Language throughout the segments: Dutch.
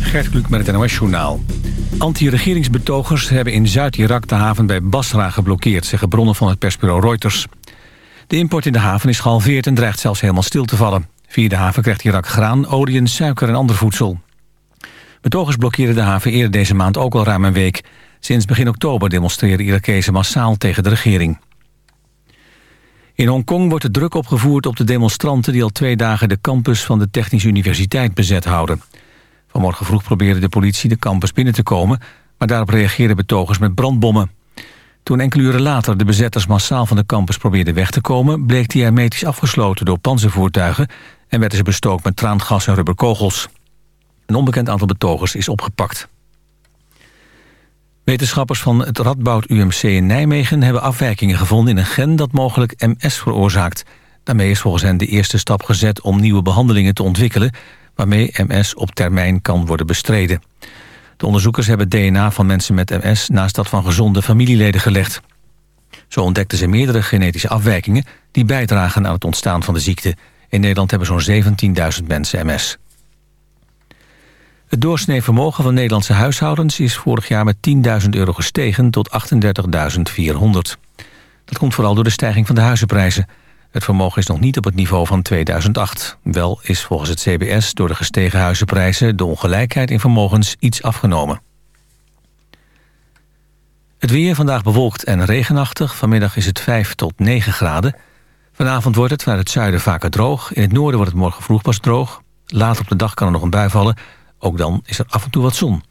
Gert Kluk met het NOS-journaal. Anti-regeringsbetogers hebben in Zuid-Irak de haven bij Basra geblokkeerd... zeggen bronnen van het persbureau Reuters. De import in de haven is gehalveerd en dreigt zelfs helemaal stil te vallen. Via de haven krijgt Irak graan, olie, suiker en ander voedsel. Betogers blokkeerden de haven eerder deze maand ook al ruim een week. Sinds begin oktober demonstreren Irakezen massaal tegen de regering. In Hongkong wordt de druk opgevoerd op de demonstranten... die al twee dagen de campus van de Technische Universiteit bezet houden. Vanmorgen vroeg probeerde de politie de campus binnen te komen... maar daarop reageerden betogers met brandbommen. Toen enkele uren later de bezetters massaal van de campus probeerden weg te komen... bleek die hermetisch afgesloten door panzervoertuigen... en werden ze bestookt met traangas en rubberkogels. Een onbekend aantal betogers is opgepakt. Wetenschappers van het Radboud UMC in Nijmegen... hebben afwijkingen gevonden in een gen dat mogelijk MS veroorzaakt. Daarmee is volgens hen de eerste stap gezet om nieuwe behandelingen te ontwikkelen... waarmee MS op termijn kan worden bestreden. De onderzoekers hebben DNA van mensen met MS... naast dat van gezonde familieleden gelegd. Zo ontdekten ze meerdere genetische afwijkingen... die bijdragen aan het ontstaan van de ziekte. In Nederland hebben zo'n 17.000 mensen MS. Het doorsnee vermogen van Nederlandse huishoudens is vorig jaar met 10.000 euro gestegen tot 38.400. Dat komt vooral door de stijging van de huizenprijzen. Het vermogen is nog niet op het niveau van 2008. Wel is volgens het CBS door de gestegen huizenprijzen de ongelijkheid in vermogens iets afgenomen. Het weer vandaag bewolkt en regenachtig. Vanmiddag is het 5 tot 9 graden. Vanavond wordt het vanuit het zuiden vaker droog. In het noorden wordt het morgen vroeg pas droog. Later op de dag kan er nog een bui vallen. Ook dan is er af en toe wat zon.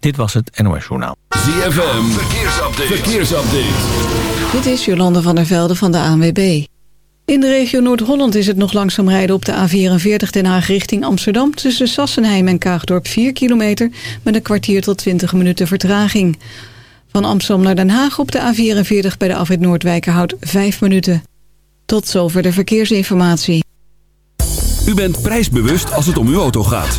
Dit was het NOS Journaal. ZFM, verkeersupdate. verkeersupdate. Dit is Jolande van der Velde van de ANWB. In de regio Noord-Holland is het nog langzaam rijden op de A44 Den Haag richting Amsterdam... tussen Sassenheim en Kaagdorp 4 kilometer met een kwartier tot 20 minuten vertraging. Van Amsterdam naar Den Haag op de A44 bij de afrit Noordwijkerhout 5 minuten. Tot zover de verkeersinformatie. U bent prijsbewust als het om uw auto gaat.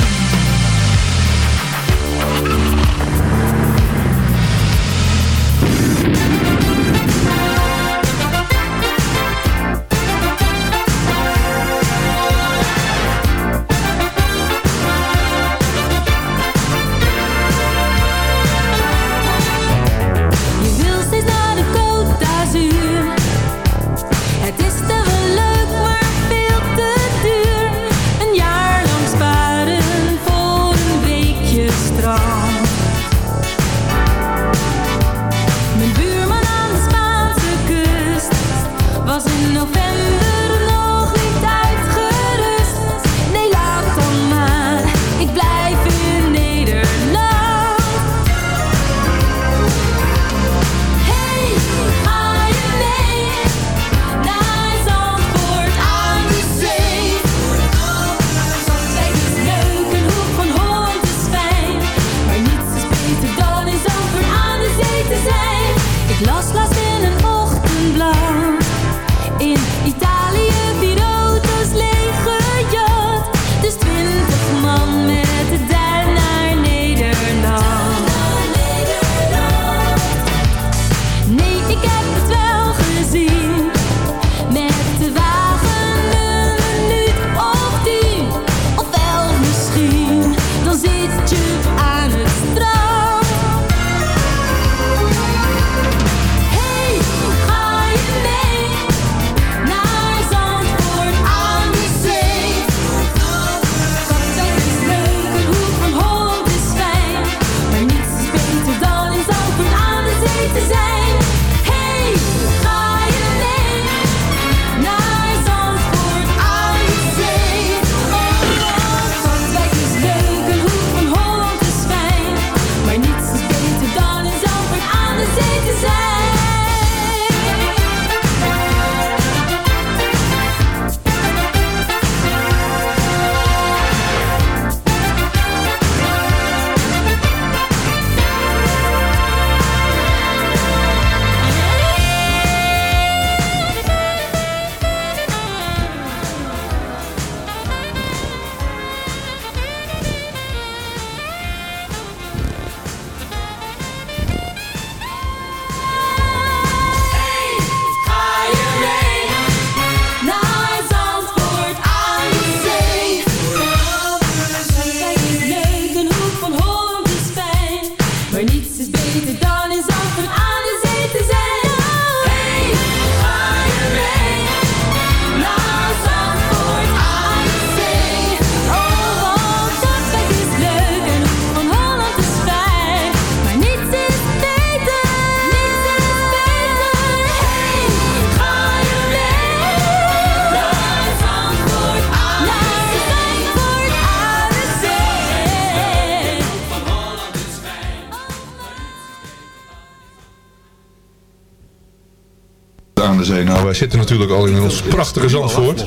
Zitten natuurlijk al in ons prachtige Zandvoort.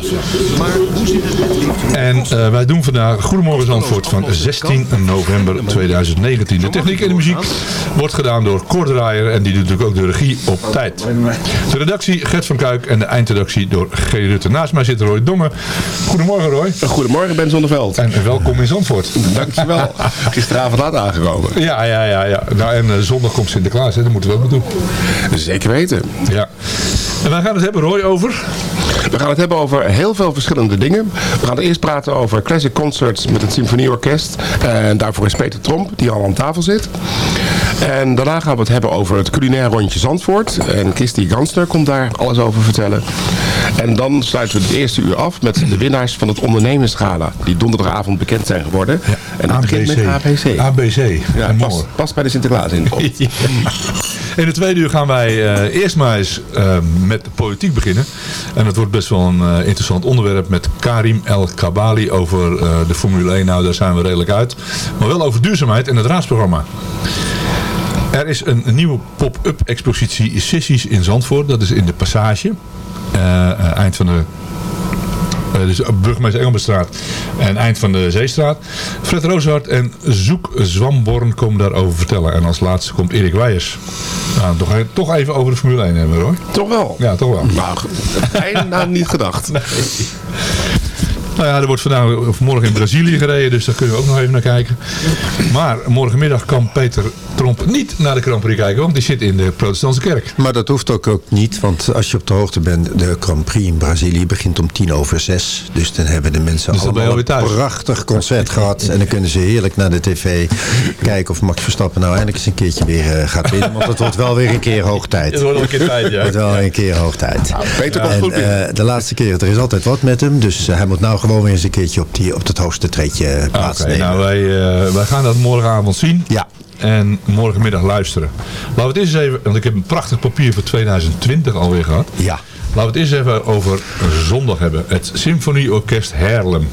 En eh, wij doen vandaag Goedemorgen Zandvoort van 16 november 2019. De techniek en de muziek wordt gedaan door Cor Draaier en die doet natuurlijk ook de regie op tijd. De redactie Gert van Kuik en de eindredactie door G. Rutte. Naast mij zit Roy Dongen. Goedemorgen Roy. Goedemorgen Ben Zonneveld. En welkom in Zandvoort. Dankjewel. Gisteravond laat aangekomen. Ja, ja, ja. ja. Nou, en eh, zondag komt Sinterklaas, hè. dat moeten we ook naartoe. Zeker weten. Ja. En wij gaan het hebben, Roy, over... We gaan het hebben over heel veel verschillende dingen. We gaan eerst praten over classic concerts met het symfonieorkest. En daarvoor is Peter Tromp, die al aan tafel zit. En daarna gaan we het hebben over het culinair rondje Zandvoort. En Kirsty Gansner komt daar alles over vertellen. En dan sluiten we het eerste uur af met de winnaars van het ondernemersgala. Die donderdagavond bekend zijn geworden. En dat begint met ABC. ABC. Ja, past, past bij de Sinterklaas in. In de tweede uur gaan wij eh, eerst maar eens eh, met de politiek beginnen. En dat wordt best wel een eh, interessant onderwerp met Karim El Kabali over de Formule 1. Nou, daar zijn we redelijk uit. Maar wel over duurzaamheid en het raadsprogramma. Er is een, nieuwe pop-up expositie Sissies in Zandvoort. Dat is in de Passage. Eind van de dus burgemeester Engelbertstraat en eind van de Zeestraat. Fred Rooshart en Zoek Zwamborn komen daarover vertellen. En als laatste komt Erik Weijers. Nou, toch, e- toch even over de Formule 1 hebben hoor. Toch wel? Ja, toch wel. Nou, bijna niet gedacht. Nou ja, er wordt vandaag of morgen in Brazilië gereden, dus daar kunnen we ook nog even naar kijken. Maar morgenmiddag kan Peter Tromp niet naar de Grand Prix kijken, want die zit in de protestantse kerk. Maar dat hoeft ook, ook niet, want als je op de hoogte bent, de Grand Prix in Brazilië begint om tien over zes. Dus dan hebben de mensen Dus allemaal alweer een thuis. prachtig concert gehad. En dan kunnen ze heerlijk naar de tv kijken of Max Verstappen nou eindelijk eens een keertje weer eh, gaat winnen. Want het wordt wel weer een keer hoog tijd. Het wordt wel een keer tijd, ja. Het wordt wel een keer hoog tijd. Peter komt goed eh, de laatste keer, er is altijd wat met hem. Dus eh, hij moet nou gewoon weer eens een keertje op, die, op het hoogste treedje eh, plaatsnemen. nou wij, eh, wij gaan dat morgenavond zien. Ja. En morgenmiddag luisteren. Laten we het eens even, want ik heb een prachtig papier voor 2020 alweer gehad. Ja. Laten we het eens even over zondag hebben. Het Symfonieorkest Haarlem.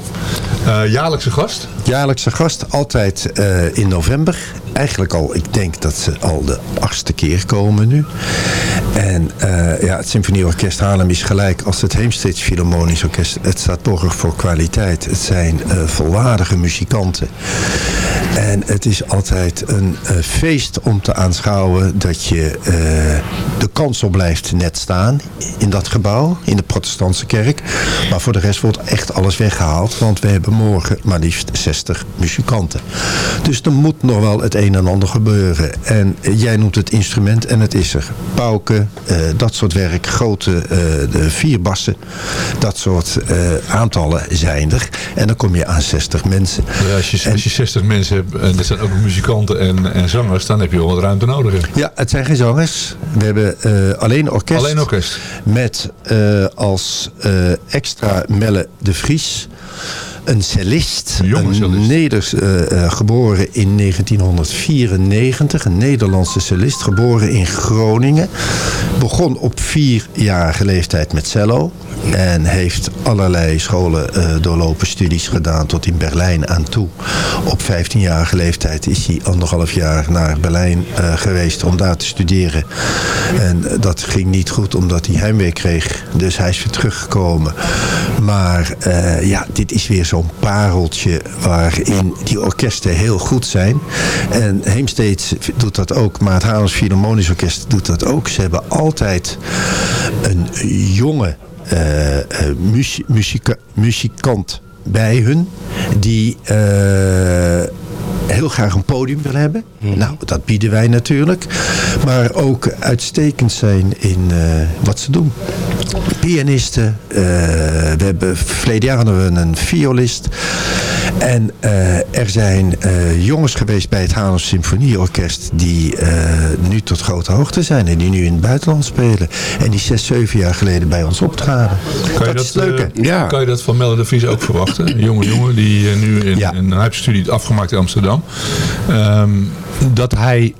Eh, jaarlijkse gast. Jaarlijkse gast, altijd in november. Eigenlijk al, ik denk dat ze al de achtste keer komen nu. En eh, ja, het Symfonieorkest Haarlem is gelijk als het Heemsteeds Philharmonisch Orkest. Het staat borg voor kwaliteit. Het zijn eh, volwaardige muzikanten. En het is altijd een eh, feest om te aanschouwen dat je de kansel blijft net staan in dat gebouw, in de protestantse kerk. Maar voor de rest wordt echt alles weggehaald, want we hebben morgen maar liefst 60 muzikanten. Dus er moet nog wel het een en ander gebeuren. En jij noemt het instrument en het is er. Pauken, eh, dat soort werk, grote eh, de vier bassen, dat soort eh, aantallen zijn er. En dan kom je aan 60 mensen. Ja, als, je, als je 60 mensen hebt en er zijn ook nog muzikanten en, en zangers, dan heb je wel wat ruimte nodig. hè. Ja, het zijn geen zangers. We hebben alleen orkest. Alleen orkest. Met als extra Melle de Vries. Een cellist. Een. Neders, eh, eh, geboren in 1994. Een Nederlandse cellist. Geboren in Groningen. Begon op vierjarige leeftijd met cello. En heeft allerlei scholen eh, doorlopen, studies gedaan tot in Berlijn aan toe. Op 15-jarige leeftijd is hij anderhalf jaar naar Berlijn eh, geweest om daar te studeren. En dat ging niet goed omdat hij heimwee kreeg. Dus hij is weer teruggekomen. Maar eh, ja, dit is weer zo'n pareltje waarin die orkesten heel goed zijn. En Heemsteeds doet dat ook, maar het Haarlems Philharmonisch Orkest doet dat ook. Ze hebben altijd een jonge muzie- muzika- muzikant bij hun die eh, heel graag een podium wil hebben. Nou, dat bieden wij natuurlijk. Maar ook uitstekend zijn in eh, wat ze doen. Pianisten. eh, we hebben verleden jaar hadden we een violist. En eh, er zijn eh, jongens geweest bij het Haarlems Symfonieorkest die eh, nu tot grote hoogte zijn en die nu in het buitenland spelen. En die zes, zeven jaar geleden bij ons optraden. Kan je dat, leuke. eh, kan je dat van Melle de Vries ook verwachten? Een jonge jongen die nu in, een hij heeft zijn studie afgemaakt in Amsterdam. Ehm, dat hij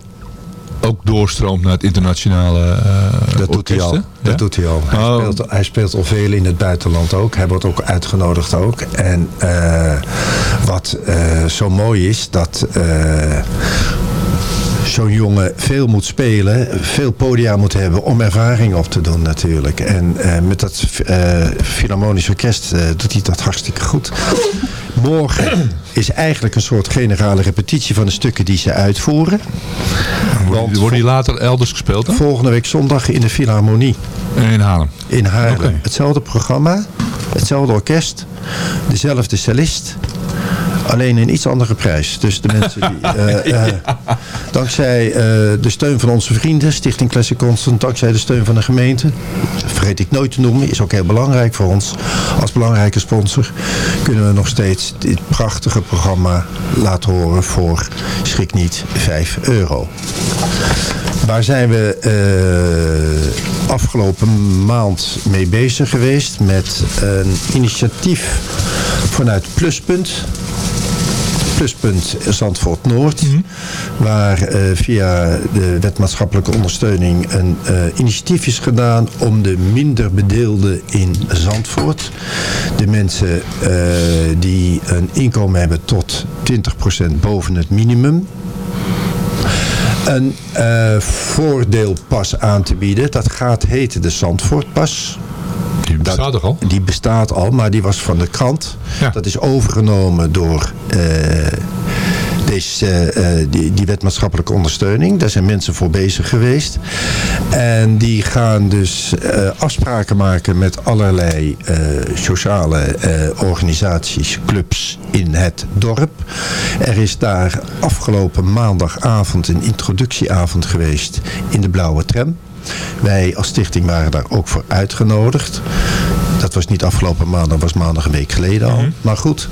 ook doorstroomt naar het internationale eh Dat doet hij al. Dat doet hij al. Hij, Oh. speelt, hij speelt al veel in het buitenland ook. Hij wordt ook uitgenodigd ook. En eh, wat eh, zo mooi is, dat... zo'n jongen veel moet spelen, veel podia moet hebben om ervaring op te doen natuurlijk. En met dat eh Philharmonisch Orkest doet hij dat hartstikke goed. Morgen is eigenlijk een soort generale repetitie van de stukken die ze uitvoeren. Worden worden die later elders gespeeld dan? Volgende week zondag in de Philharmonie In Haarlem. in Haarlem. Hetzelfde programma, hetzelfde orkest, dezelfde cellist. Alleen een iets andere prijs. Dus de mensen die... eh, eh, dankzij eh, de steun van onze vrienden, Stichting Classic Constant, dankzij de steun van de gemeente, vergeet ik nooit te noemen, is ook heel belangrijk voor ons. Als belangrijke sponsor kunnen we nog steeds dit prachtige programma laten horen voor, schrik niet, 5 euro. Waar zijn we afgelopen maand mee bezig geweest met een initiatief vanuit Pluspunt. Pluspunt Zandvoort Noord. Waar eh, via de wet maatschappelijke ondersteuning een eh, initiatief is gedaan om de minder bedeelden in Zandvoort. De mensen eh, die een inkomen hebben tot 20% boven het minimum een voordeelpas aan te bieden. Dat gaat heten de Zandvoortpas. Die bestaat toch al? Die bestaat al, maar die was van de krant. Dat is overgenomen door eh, deze, eh, die, die wet maatschappelijke ondersteuning. Daar zijn mensen voor bezig geweest. En die gaan dus eh, afspraken maken met allerlei eh, sociale eh, organisaties, clubs in het dorp. Er is daar afgelopen maandagavond een introductieavond geweest in de Blauwe Tram. Wij als stichting waren daar ook voor uitgenodigd. Dat was niet afgelopen maandag, dat was maandag een week geleden al. Maar goed,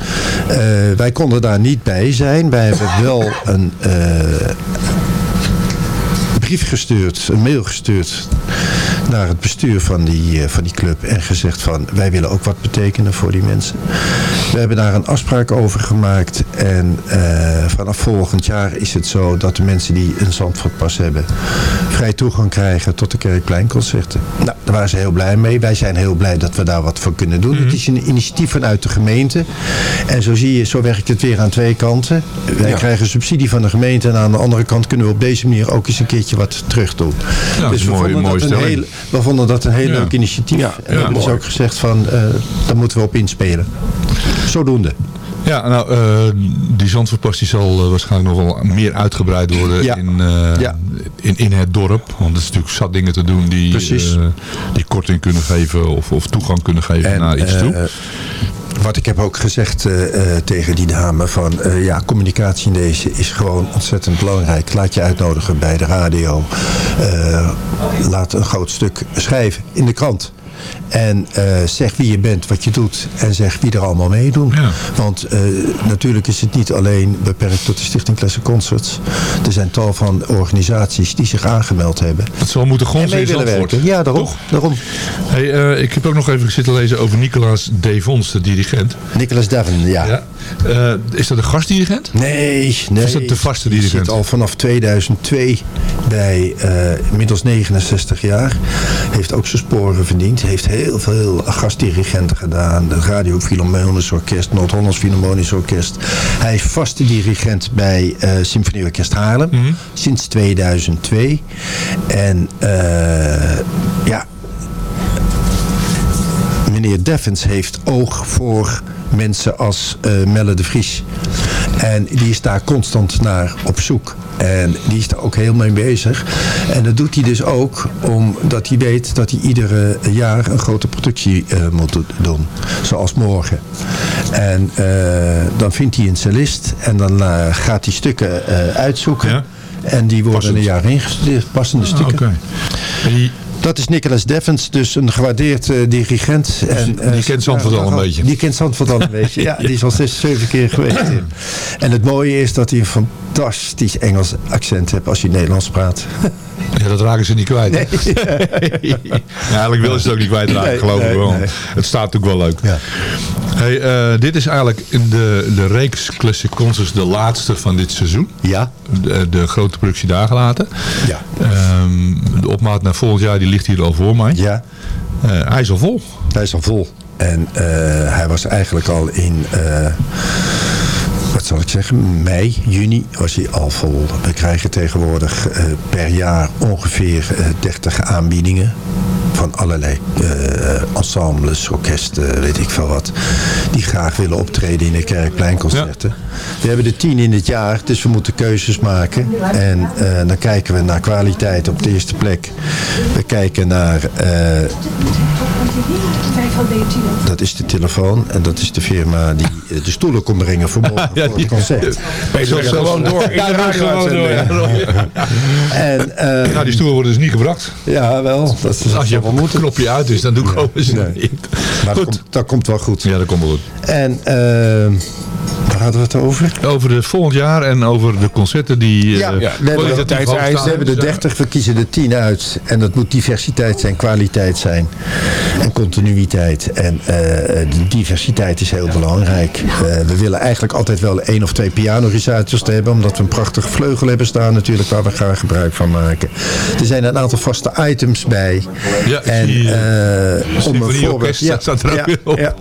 eh, wij konden daar niet bij zijn. Wij hebben wel een eh, brief gestuurd, een mail gestuurd naar het bestuur van die, eh, van die club en gezegd van wij willen ook wat betekenen voor die mensen. We hebben daar een afspraak over gemaakt en eh, vanaf volgend jaar is het zo dat de mensen die een Zandvoortpas hebben vrij toegang krijgen tot de Kerkpleinconcerten. Nou, daar waren ze heel blij mee. Wij zijn heel blij dat we daar wat voor kunnen doen. Het is een initiatief vanuit de gemeente en zo zie je, zo werkt het weer aan twee kanten. Wij Ja. krijgen subsidie van de gemeente en aan de andere kant kunnen we op deze manier ook eens een keertje wat terug doen. Ja, is we, een mooie- vonden mooie dat een stelling. We vonden dat een heel leuk initiatief. Ja. En hebben dus ook gezegd van, eh daar moeten we op inspelen. Zodoende. Ja, nou, eh, die Zandvoortpas die zal eh, waarschijnlijk nog wel meer uitgebreid worden Ja. in, Ja. in, in het dorp. Want er is natuurlijk zat dingen te doen die, die korting kunnen geven of, of toegang kunnen geven naar iets toe. Wat ik heb ook gezegd eh, eh, tegen die dame van eh, ja, communicatie in deze is gewoon ontzettend belangrijk. Laat je uitnodigen bij de radio. Laat een groot stuk schrijven in de krant. En eh, zeg wie je bent, wat je doet en zeg wie er allemaal meedoen. Want eh, natuurlijk is het niet alleen beperkt tot de Stichting Classic Concerts. Er zijn tal van organisaties die zich aangemeld hebben. Dat zal moeten mee in willen werken. Ja, daarom. daarom. Hey, eh, ik heb ook nog even zitten lezen over Nicolaas Devons, de dirigent. Nicolas Devon, ja. Ja. Is dat een gastdirigent? Nee, nee. Is dat de vaste dirigent? zit al vanaf 2002 bij inmiddels 69 jaar. Heeft ook zijn sporen verdiend. Heeft heel veel gastdirigenten gedaan. Het Radio Philharmonisch Orkest, Noord-Hollands Philharmonisch Orkest. Hij is vaste dirigent bij eh Symfonieorkest Haarlem. Mhm. Sinds 2002. En eh, ja, meneer Deffens heeft oog voor mensen als eh Melle de Vries. En die is daar constant naar op zoek. En die is daar ook heel mee bezig. En dat doet hij dus ook omdat hij weet dat hij iedere jaar een grote productie eh, moet do- doen. Zoals morgen. En eh, dan vindt hij een cellist en dan eh, gaat hij stukken uitzoeken. En die worden Passend. een jaar ingestudeerd, passende Ah, stukken. Dat is Nicolas Devens, dus een gewaardeerd eh, dirigent. En, eh, die kent Zandvoort al een beetje. Die kent Zandvoort al een beetje, ja. Die is al zes, zeven keer geweest. En het mooie is dat hij een fantastisch Engels accent heeft als hij Nederlands praat. ja, dat raken ze niet kwijt. Nee. ja, eigenlijk willen ze het ook niet kwijtraken, Nee, geloof ik wel. Het staat natuurlijk wel leuk. Ja. Hey, eh, dit is eigenlijk in de, de reeks Classic Concerts de laatste van dit seizoen. Ja. De, de grote productie daar gelaten. Ja. Ehm, de opmaat naar volgend jaar die ligt hier al voor mij. Ja. Eh, hij is al vol. Hij is al vol. En eh, hij was eigenlijk al in... wat zal ik zeggen, mei, juni was hij al vol. We krijgen tegenwoordig eh, per jaar ongeveer eh, 30 aanbiedingen van allerlei eh, ensembles, orkesten, weet ik veel wat, die graag willen optreden in de Kerkpleinconcerten. We hebben er tien in het jaar, dus we moeten keuzes maken. En eh, dan kijken we naar kwaliteit op de eerste plek. We kijken naar... eh, dat is de telefoon en dat is de firma die eh, de stoelen kon brengen voor morgen voor het concert. Peter, gewoon door in de Ja, gewoon door. En, eh, Nou, die stoelen worden dus niet gebracht. Ja, wel. Dat is, Als je een knopje uit is, dan doe ik komen ze niet. Maar dat komt, dat komt wel goed. Ja, dat komt wel goed. En eh, waar hadden we het over? Over het volgend jaar en over de concerten die... Ja, eh, ja. we, hebben, we de 30, we kiezen de 10 uit. En dat moet diversiteit zijn, kwaliteit zijn. En continuïteit. En eh, de diversiteit is heel belangrijk. Eh, we willen eigenlijk altijd wel één of twee pianorecitals te hebben. Omdat we een prachtige vleugel hebben staan natuurlijk. Waar we graag gebruik van maken. Er zijn een aantal vaste items bij. Ja, en zie, om een voorbeeld... staat er ook weer op.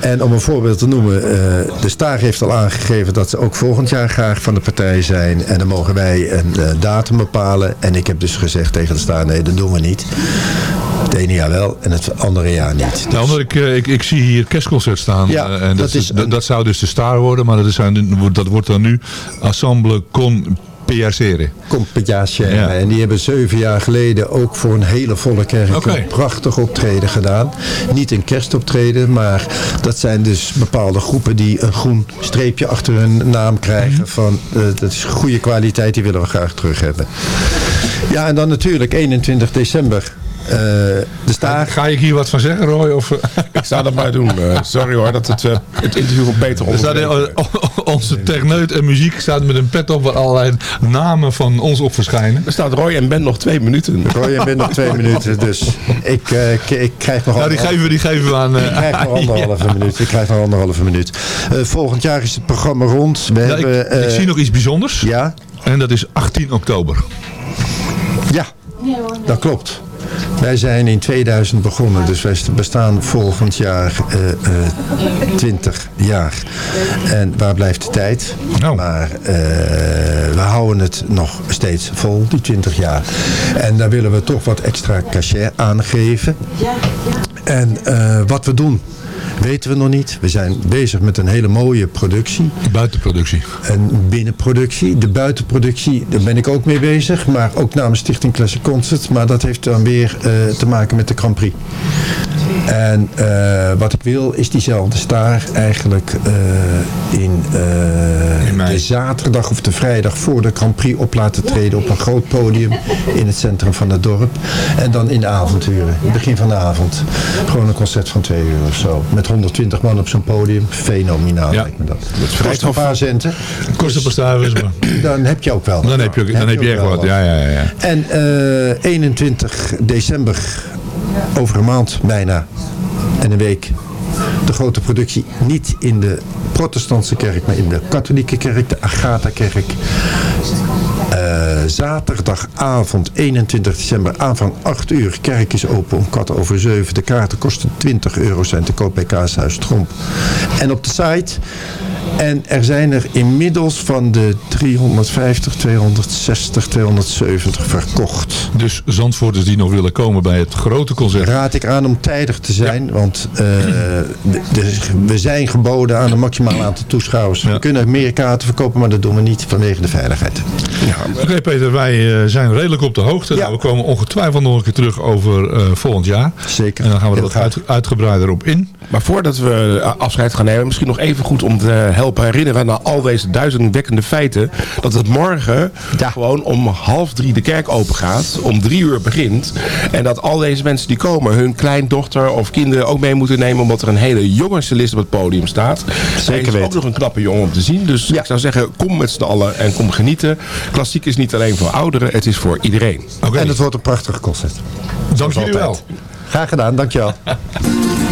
En om een voorbeeld te noemen, eh, de Staar heeft al aangegeven dat ze ook volgend jaar graag van de partij zijn. En dan mogen wij een eh, datum bepalen. En ik heb dus gezegd tegen de Staar, nee, dat doen we niet. Het ene jaar wel en het andere jaar niet. Nou, omdat ik, eh, ik, ik zie hier kerstconcert staan. Ja, en dat, dat is, dat, dat zou dus de star worden, maar dat, is, dat wordt dan nu Ensemble Con Piacere. Compagnatie. Ja. En die hebben zeven jaar geleden ook voor een hele volle kerk een prachtig optreden gedaan. Niet een kerstoptreden, maar dat zijn dus bepaalde groepen die een groen streepje achter hun naam krijgen. Mhm. Van, eh, dat is goede kwaliteit, die willen we graag terug hebben. Ja, en dan natuurlijk 21 december. Eh, de staar. Ga ik hier wat van zeggen, Roy? Of, Ik zou dat maar doen. Eh, sorry hoor, dat het, eh, het interview op beter er eh, onze techneut en muziek staat met een pet op waar allerlei namen van ons op verschijnen. Er staat Roy en Ben nog twee minuten. Roy, je bent nog twee minuten, dus ik, eh, ik, ik krijg nog Nou, die geven we, die geven we aan... eh, Ik krijg nog anderhalve minuut. Ik krijg nog anderhalve minuut. Eh, volgend jaar is het programma rond. We Ja, ik, hebben, eh, ik zie nog iets bijzonders. Ja, En dat is 18 oktober. ja, dat klopt. Wij zijn in 2000 begonnen, dus wij bestaan volgend jaar eh, eh, 20 jaar. En waar blijft de tijd? Nou. Maar eh, we houden het nog steeds vol, die 20 jaar. En daar willen we toch wat extra cachet aangeven. En eh, wat we doen, weten we nog niet. We zijn bezig met een hele mooie productie. Buitenproductie. Een binnenproductie. De buitenproductie, daar ben ik ook mee bezig. Maar ook namens Stichting Classic Concert. Maar dat heeft dan weer eh, te maken met de Grand Prix. En eh, wat ik wil is diezelfde staar eigenlijk eh, in, eh, de zaterdag of de vrijdag voor de Grand Prix op laten treden op een groot podium in het centrum van het dorp. En dan in de avonduren, begin van de avond. Gewoon een concert van twee uur of zo. Met 120 man op zo'n podium. Fenomenaal Ja. lijkt me dat. Het kost een paar centen. Kost een paar stuivers, maar Dan heb je ook wel. dan heb je, ook- dan heb je echt wat. Ja, ja, ja. En eh, 21 december, over een maand bijna, en een week, de grote productie. Niet in de protestantse kerk, maar in de katholieke kerk, de Agatha-kerk. Eh, zaterdagavond 21 december, aanvang 8 uur. Kerk is open om kwart over 7. De kaarten kosten 20 euro, zijn te koop bij Kaashuis Tromp. En op de site... En er zijn er inmiddels van de 350, 260, 270 verkocht. Dus Zandvoorters die nog willen komen bij het grote concert. Raad ik aan om tijdig te zijn, want eh, de- de- we zijn geboden aan een maximaal aantal toeschouwers. Ja. We kunnen meer kaarten verkopen, maar dat doen we niet vanwege de veiligheid. Oké Peter, wij eh, zijn redelijk op de hoogte. Ja. Nou, we komen ongetwijfeld nog een keer terug over eh, volgend jaar. Zeker. En dan gaan we er wat uit, uitgebreider op in. Maar voordat we afscheid gaan nemen, misschien nog even goed om te helpen herinneren naar al deze duizendwekkende feiten. Dat het morgen gewoon om half drie de kerk open gaat, om drie uur begint. En dat al deze mensen die komen, hun kleindochter of kinderen ook mee moeten nemen, omdat er een hele jonge cellist op het podium staat. Hij is ook weten. nog een knappe jongen om te zien. Dus ik zou zeggen, kom met z'n allen en kom genieten. Klassiek is niet alleen voor ouderen, het is voor iedereen. Oké, En het wordt een prachtig concert. dank jullie wel. Graag gedaan, dankjewel.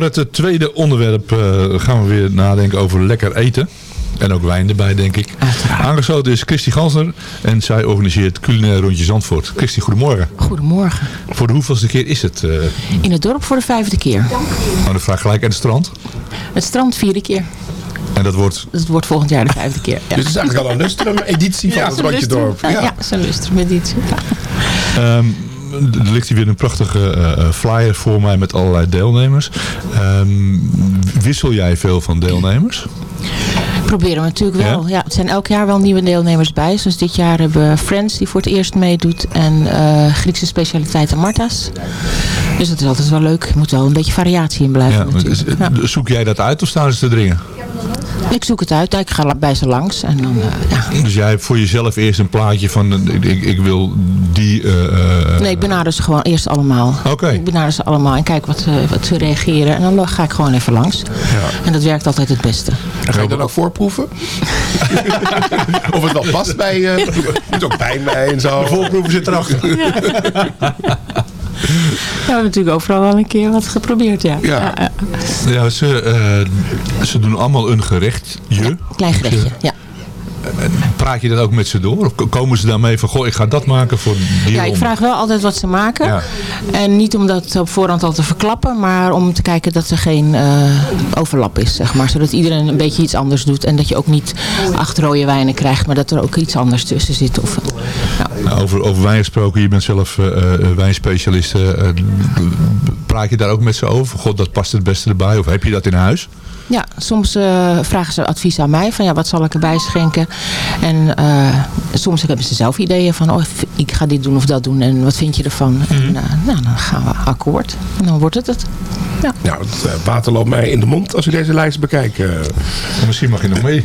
Voor het tweede onderwerp eh, gaan we weer nadenken over lekker eten. En ook wijn erbij, denk ik. Aangesloten is Christy Gansner en zij organiseert culinair rondje Zandvoort. Christy, goedemorgen. Goedemorgen. Voor de hoeveelste keer is het? eh In het dorp voor de vijfde keer. nou, dan vraag ik gelijk aan het strand. Het strand vierde keer. En dat wordt... Dus het wordt volgend jaar de vijfde keer. Ja. Dus het is eigenlijk al een lustrum-editie van Ja, het lustrum. Dorp. Ja, ja zo'n lustrum-editie. Ja. Ehm, er ligt hier weer een prachtige eh, eh, flyer voor mij met allerlei deelnemers. Ehm, wissel jij veel van deelnemers? Proberen we natuurlijk wel. Ja? het zijn elk jaar wel nieuwe deelnemers bij. Zoals dit jaar hebben we Friends die voor het eerst meedoet. En eh, Griekse specialiteiten Marta's. Dus dat is altijd wel leuk. Er moet wel een beetje variatie in blijven Ja. Ja. Zoek jij dat uit of staan ze te dringen? Ik zoek het uit. Ik ga bij ze langs. En dan, eh, ja. Dus jij hebt voor jezelf eerst een plaatje van eh, ik, ik, ik wil die... eh, eh, Nee, ik benader ze gewoon eerst allemaal. Oké. Ik benader ze allemaal en kijk wat, ze- wat ze reageren. En dan ga ik gewoon even langs. En dat werkt altijd het beste. En ga je dan ook voorproeven? of het wel past bij... eh er moet ook pijn bij en zo. De voorproeven zit erachter. We hebben natuurlijk overal wel een keer wat geprobeerd, ja. Ja. ja. Ja, ze, eh, ze doen allemaal een gerechtje. Klein gerechtje, ja. Praat je dat ook met ze door? Of komen ze daarmee van, goh, ik ga dat maken voor die Ja, ik vraag wel altijd wat ze maken. Ja. En niet om dat op voorhand al te verklappen, maar om te kijken dat er geen eh, overlap is, zeg maar. Zodat iedereen een beetje iets anders doet. En dat je ook niet acht rode wijnen krijgt, maar dat er ook iets anders tussen zit. Of, Nou, over, over wijn gesproken, je bent zelf eh, wijnspecialist. Praat je daar ook met ze over? God, dat past het beste erbij. Of heb je dat in huis? Ja, soms eh, vragen ze advies aan mij van ja, wat zal ik erbij schenken. En eh, soms hebben ze zelf ideeën van oh, ik ga dit doen of dat doen en wat vind je ervan. En eh, nou, dan gaan we akkoord en dan wordt het het. Ja. Nou, het water loopt mij in de mond als ik deze lijst bekijk. eh. Misschien mag je nog mee.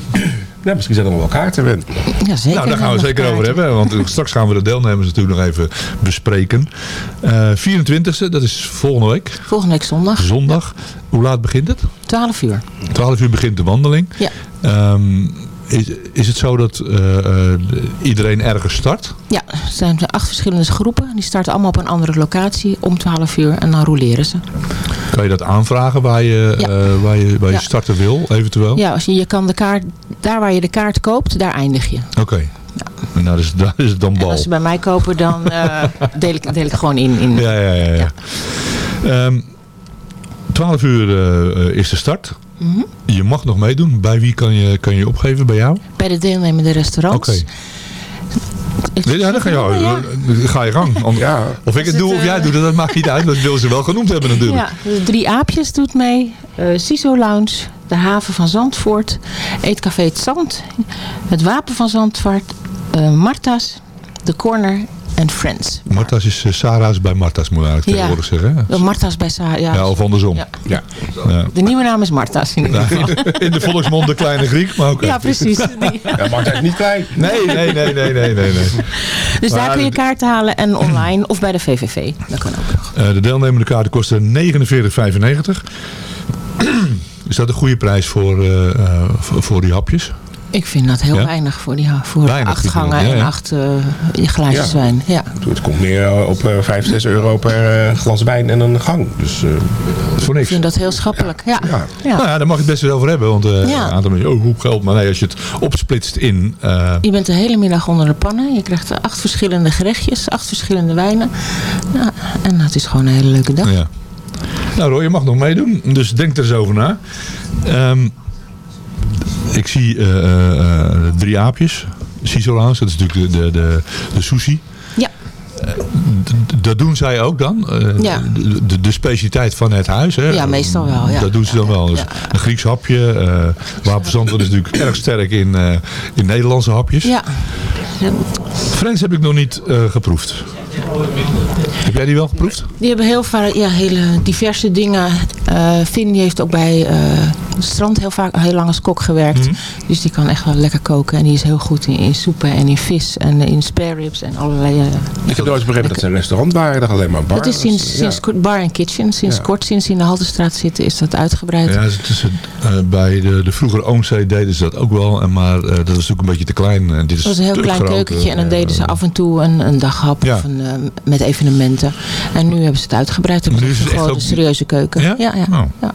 Ja, misschien zijn er wel kaarten. Ben. Ja, zeker. Nou, daar gaan we zeker over hebben. Want eh, straks gaan we de deelnemers natuurlijk nog even bespreken. Eh 24e, dat is volgende week. Volgende week zondag, Zondag. Hoe laat begint het? 12 uur. 12 uur begint de wandeling. Ja. Ehm, is, is het zo dat eh, eh, iedereen ergens start? Ja, er zijn acht verschillende groepen. Die starten allemaal op een andere locatie om 12 uur en dan roleren ze. Kan je dat aanvragen waar je, Ja. eh, waar je, waar je Ja. starten wil, eventueel? Ja, als je, je kan de kaart, daar waar je de kaart koopt, daar eindig je. Oké. Nou, dus, daar is het dan En bal. als ze bij mij kopen, dan eh, deel, ik, deel ik gewoon in. in Ja, ja, ja. ja. Ehm, 12 uur eh, eh, is de start. Mhm. Je mag nog meedoen. Bij wie kan je kan je opgeven? Bij jou? Bij de deelnemende restaurants. Oké. Ja, dan ga je, Ja. ga je gang. Om- Of ik het het, doe of jij eh, doet dat maakt niet uit. Dat wil ze wel genoemd hebben natuurlijk. Ja, de Drie Aapjes doet mee. eh CISO Lounge, de haven van Zandvoort, Eetcafé Het Zand, het Wapen van Zandvoort, eh, Marta's, de Corner en Friends. Marta's is eh, Sarah's bij Marta's, moet ik eigenlijk Ja. tegenwoordig zeggen. hè? Marta's bij Sa ja. Ja, of andersom. Ja. Ja. Ja. De nieuwe naam is Marta's in ieder geval. In de volksmond de kleine Griek, maar oké. Ja, precies. Ja, Marta is niet klein. Nee, nee, nee, nee, nee, nee. nee. Dus daar kun je kaarten halen en online of bij de VVV. Dat kan ook. Eh, de deelnemende kaarten kosten 49,95. Is dat een goede prijs voor, eh, eh, voor, voor die hapjes? Ik vind dat heel Ja? weinig voor, die, voor Weinig, acht gangen dat? Ja, en ja. acht eh, glaasjes Ja. wijn. Ja. Het komt meer op eh, 5, 6 euro per eh, glas wijn en een gang. Dus eh, Voor Ik niks. vind dat heel schappelijk. Ja. Ja. Nou ja, daar mag je het best wel over hebben. Want eh Ja. een aantal mensen, oh, hoe geld. Maar nee, als je het opsplitst in... eh, Je bent de hele middag onder de pannen. Je krijgt acht verschillende gerechtjes, acht verschillende wijnen. Nou, en het is gewoon een hele leuke dag. ja. Nou Roy, je mag nog meedoen. Dus denk er eens over na. Ehm, ik zie eh, eh, eh, drie aapjes. Sisolaans, dat is natuurlijk de, de, de, de sushi. Ja. Dat doen zij ook dan? Ja. de, de, de specialiteit van het huis, hè? Ja, meestal wel, ja. Dat doen ze dan wel. Dus Een Grieks hapje. eh Wapenzandvoort is natuurlijk erg sterk in, in Nederlandse hapjes. Ja. Friends heb ik nog niet eh, geproefd. Heb jij die wel geproefd? Die hebben heel vaak ja, hele diverse dingen. Eh Finn die heeft ook bij eh, het strand heel vaak heel lang als kok gewerkt. Mhm. Dus die kan echt wel lekker koken. En die is heel goed in, in soepen en in vis en in spare ribs en allerlei. eh, ik heb nooit begrepen dat ze een restaurant waren. Dat alleen maar bar. dat is sinds, Dus, sinds ja. bar en kitchen. Sinds Ja. kort, sinds ze in de Haltestraat zitten, is dat uitgebreid. Ja, het is, bij de, de vroegere OMC deden ze dat ook wel. En maar dat was natuurlijk een beetje te klein. En dit is Het was een heel klein groot, keukentje en dan deden ze af en toe een, een daghap Ja. of een, eh, met evenementen. En nu hebben ze het uitgebreid. Nu is het grote, serieuze keuken. Ja? Ja, ja. Oh. ja.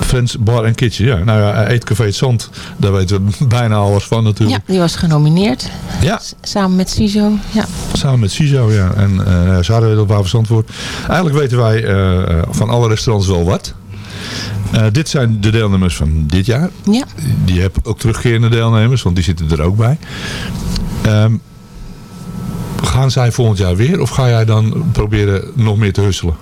Friends Bar and Kitchen, ja. Nou ja, Eetcafé Het Zand, daar weten we bijna alles van Ja, natuurlijk. die was genomineerd. Ja. S- Samen met CISO. Ja. Samen met CISO, ja. En eh ze hadden op waar. Eigenlijk weten wij eh, van alle restaurants wel wat. Eh, dit zijn de deelnemers van dit jaar. Ja. Die hebben ook terugkerende deelnemers, want die zitten er ook bij. Ehm, gaan zij volgend jaar weer of ga jij dan proberen nog meer te husselen?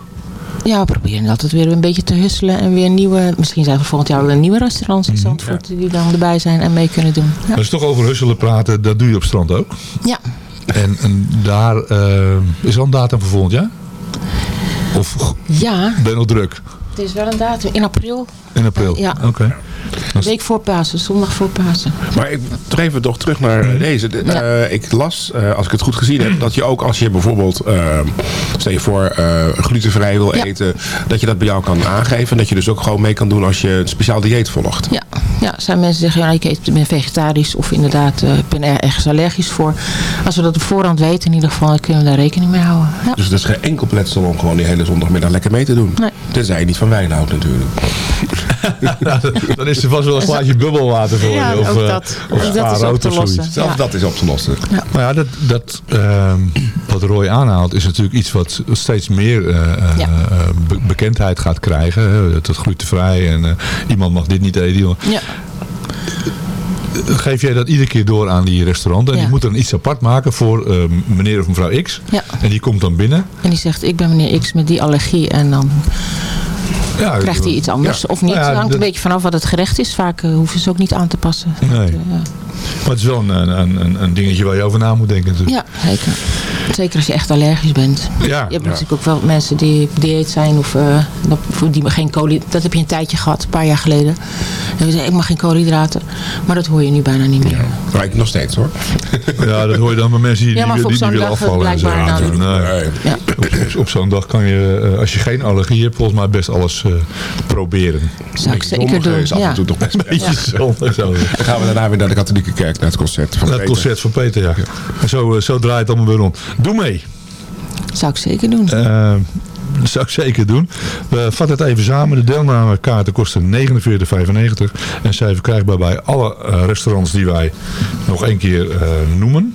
Ja, we proberen altijd weer een beetje te husselen. En weer nieuwe, misschien zijn er volgend jaar weer nieuwe restaurants in Zandvoort die dan erbij zijn en mee kunnen doen. Ja. We toch over husselen praten, dat doe je op strand ook. Ja. En, en daar eh, is al een datum voor volgend jaar? Of ja, ben je nog druk? Het is wel een datum. In april. In april? Ja. Oké. Een week voor Pasen, zondag voor Pasen. Maar ik toch even toch terug naar eh, deze. De- eh, ik las, eh, als ik het goed gezien heb, dat je ook als je bijvoorbeeld, stel je voor, eh, glutenvrij wil eten, dat je dat bij jou kan aangeven. En dat je dus ook gewoon mee kan doen als je een speciaal dieet volgt. Ja, ja zijn mensen die zeggen, ja, ik, eet, ben vegetarisch of inderdaad, eh, ik ben er ergens allergisch voor. Als we dat op voorhand weten, in ieder geval, kunnen we daar rekening mee houden. Ja. Dus er is geen enkel letsel om gewoon die hele zondagmiddag lekker mee te doen. Nee. Tenzij je niet van wijn houdt natuurlijk. Dan is er vast wel een glaasje bubbelwater voor Ja, je. Of, ook eh, dat. of Dat is op te lossen. zoiets. Zelfs dat is op te lossen. Maar ja, dat, dat, ehm, wat Roy aanhaalt is natuurlijk iets wat steeds meer eh, eh, Ja. be- bekendheid gaat krijgen. Is glutenvrij en eh, iemand mag dit niet eten. Ja. Geef jij dat iedere keer door aan die restaurant en Ja. die moet dan iets apart maken voor eh, meneer of mevrouw X. Ja. En die komt dan binnen. En die zegt, ik ben meneer X met die allergie. En dan Ja, krijgt hij iets anders. ja. Of niet, Nou het hangt een beetje vanaf wat het gerecht is. Vaak eh, hoeven ze ook niet aan te passen. Nee. Eh, Maar het is wel een, een, een, een dingetje waar je over na moet denken natuurlijk. Ja, zeker. Zeker als je echt allergisch bent. Ja. Je hebt Ja. natuurlijk ook wel mensen die op dieet zijn of eh, dat- voor die geen koolhydraten. Dat heb je een tijdje gehad, een paar jaar geleden. En we zeiden, ik mag geen koolhydraten. Maar dat hoor je nu bijna niet meer. Maar ik nog steeds hoor. Ja, dat hoor je dan met mensen die, Ja, maar die, die, willen afvallen. en zo. blijkbaar dan- Nee. Ja. Op, zo'n dag kan je, eh, als je geen allergie hebt, volgens mij best alles eh, proberen. Zou ik zeker doen. is af en Ja. toe toch best Een beetje Ja. zondig zo. Dan gaan we daarna weer naar de katholieke kerk, naar het concert van Naar het Peter. concert van Peter, ja. En zo, zo draait het allemaal weer rond. Doe mee. Zou ik zeker doen. Eh, dat zou ik zeker doen. We vatten het even samen. De deelnamekaarten kosten 49,95 en zijn verkrijgbaar bij alle eh, restaurants die wij nog één keer eh, noemen.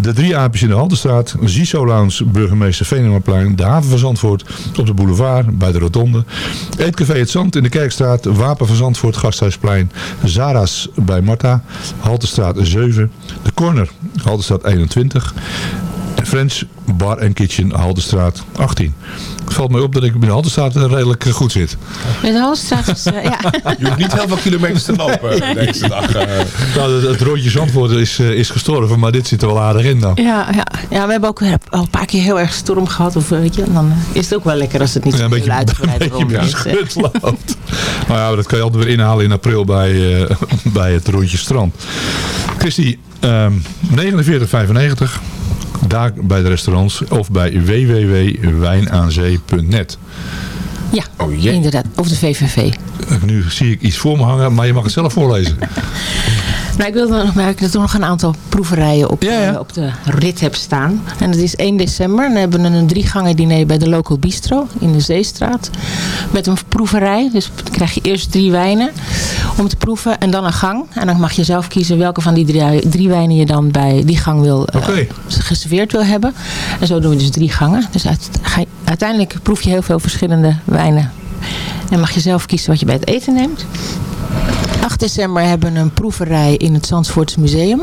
De drie aapjes in de Haltestraat, Ziso Lounge, burgemeester Venemaplein, de haven van Zandvoort op de boulevard bij de Rotonde. Eetcafé Het Zand in de Kerkstraat, Wapen van Zandvoort, Gasthuisplein, Zara's bij Marta, Haltestraat 7, de Corner, Haltestraat 21. French Bar and Kitchen, Haldenstraat 18. Het valt mij op dat ik bij de Haldenstraat redelijk eh, goed zit. Met de Halstraat is, eh, ja. Je hoeft niet heel veel kilometers te lopen deze dag. eh. Nou, het, het rondje Zandvoort is, eh, is gestorven, maar dit zit er wel aardig in dan. Ja, ja. ja, we hebben ook al een paar keer heel erg storm gehad. Of, weet je, dan is het ook wel lekker als het niet Ja, zo een heel beetje, uitgebreid een beetje is. loopt. Maar ja, dat kan je altijd weer inhalen in april bij, eh, bij het rondje strand. Christy, ehm 49,95 daar bij de restaurants of bij www.wijnaanzee.net. Ja, Oh, inderdaad. Of de VVV. Nu zie ik iets voor me hangen, maar je mag het zelf voorlezen. Nou, ik wilde nog merken dat ik nog een aantal proeverijen op, eh, op de rit heb staan. En dat is 1 december. Dan hebben we een drie gangen diner bij de Local Bistro in de Zeestraat. Met een proeverij. Dus dan krijg je eerst drie wijnen om te proeven. En dan een gang. En dan mag je zelf kiezen welke van die drie, drie wijnen je dan bij die gang wil, eh, geserveerd wil hebben. En zo doen we dus drie gangen. Dus uit- ga je- uiteindelijk proef je heel veel verschillende wijnen. En mag je zelf kiezen wat je bij het eten neemt. 8 december hebben we een proeverij in het Zandvoorts Museum.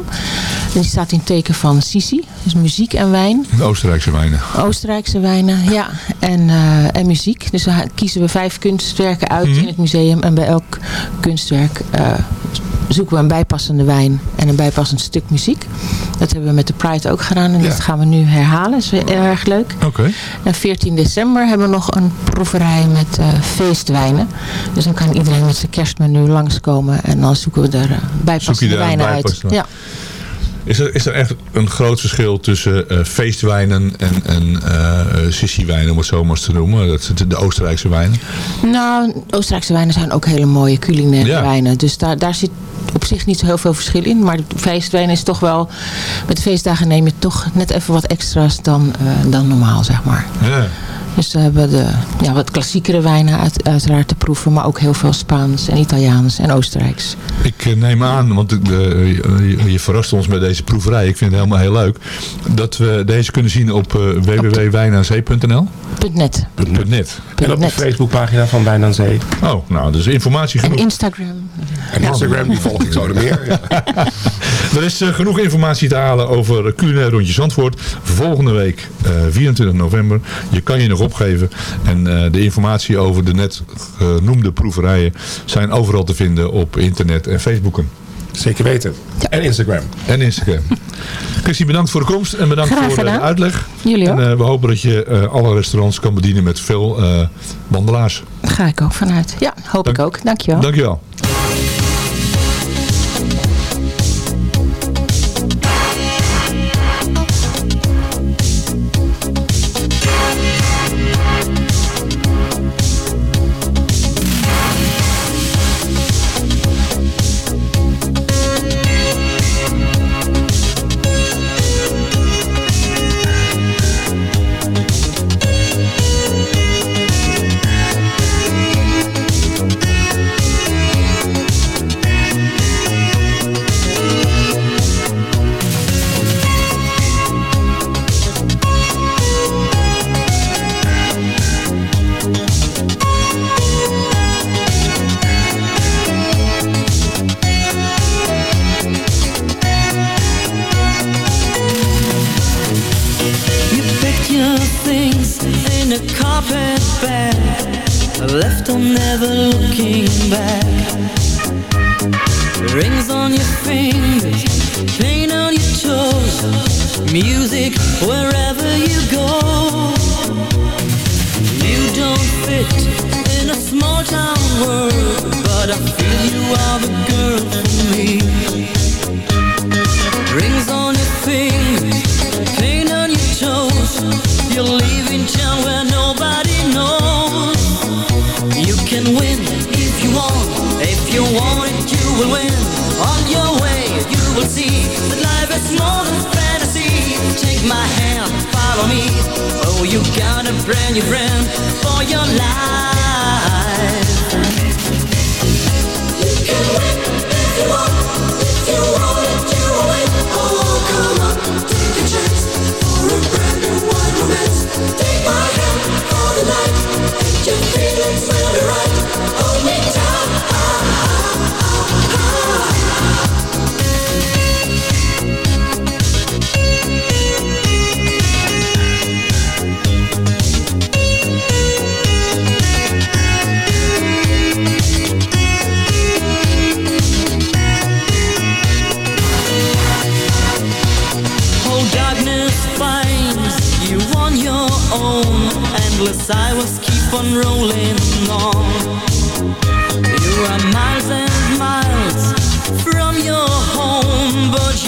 Die staat in teken van Sisi, dus muziek en wijn. De Oostenrijkse wijnen. Oostenrijkse wijnen, ja. En, eh, en muziek. Dus dan kiezen we vijf kunstwerken uit Mhm. in het museum. En bij elk kunstwerk eh, zoeken we een bijpassende wijn en een bijpassend stuk muziek. Dat hebben we met de Pride ook gedaan. En dat gaan we nu herhalen. Dat is weer heel erg leuk. Oké. En 14 december hebben we nog een proeverij met eh, feestwijnen. Dus dan kan iedereen met zijn kerstmenu langskomen. En dan zoeken we er eh, bijpassende wijnen uit. Ja. Is er, is er echt een groot verschil tussen eh, feestwijnen en, en eh sissiewijnen, om het zo maar eens te noemen? Dat de Oostenrijkse wijnen. Nou, Oostenrijkse wijnen zijn ook hele mooie culinaire Ja. wijnen. Dus daar, daar zit op zich niet zo heel veel verschil in. Maar de feestwijn is toch wel... Met feestdagen neem je toch net even wat extra's dan, eh, dan normaal, zeg maar. Ja. Dus we hebben de ja, wat klassiekere wijnen uit, uiteraard te proeven. Maar ook heel veel Spaans en Italiaans en Oostenrijks. Ik eh, neem aan, want ik, eh, je, je verrast ons met deze proeverij. Ik vind het helemaal heel leuk. Dat we deze kunnen zien op uh, www.wijnanzee.nl. .net. .net. En op de Facebookpagina van Wijn aan Zee. Oh, nou, dus informatie En genoeg. Instagram. En Instagram, die volg ik zo er meer. Ja. Er is eh, genoeg informatie te halen over culinair rondje Zandvoort. Volgende week, eh, 24 november. Je kan je nog opgeven. En eh, de informatie over de net genoemde proeverijen zijn overal te vinden op internet en Facebooken. Zeker weten. En Instagram. En Instagram. Christy, bedankt voor de komst en bedankt Graag voor de uitleg. Jullie ook. En eh, we hopen dat je eh, alle restaurants kan bedienen met veel eh, wandelaars. Daar ga ik ook vanuit. Ja, hoop ik ook. Dankjewel. Dankjewel.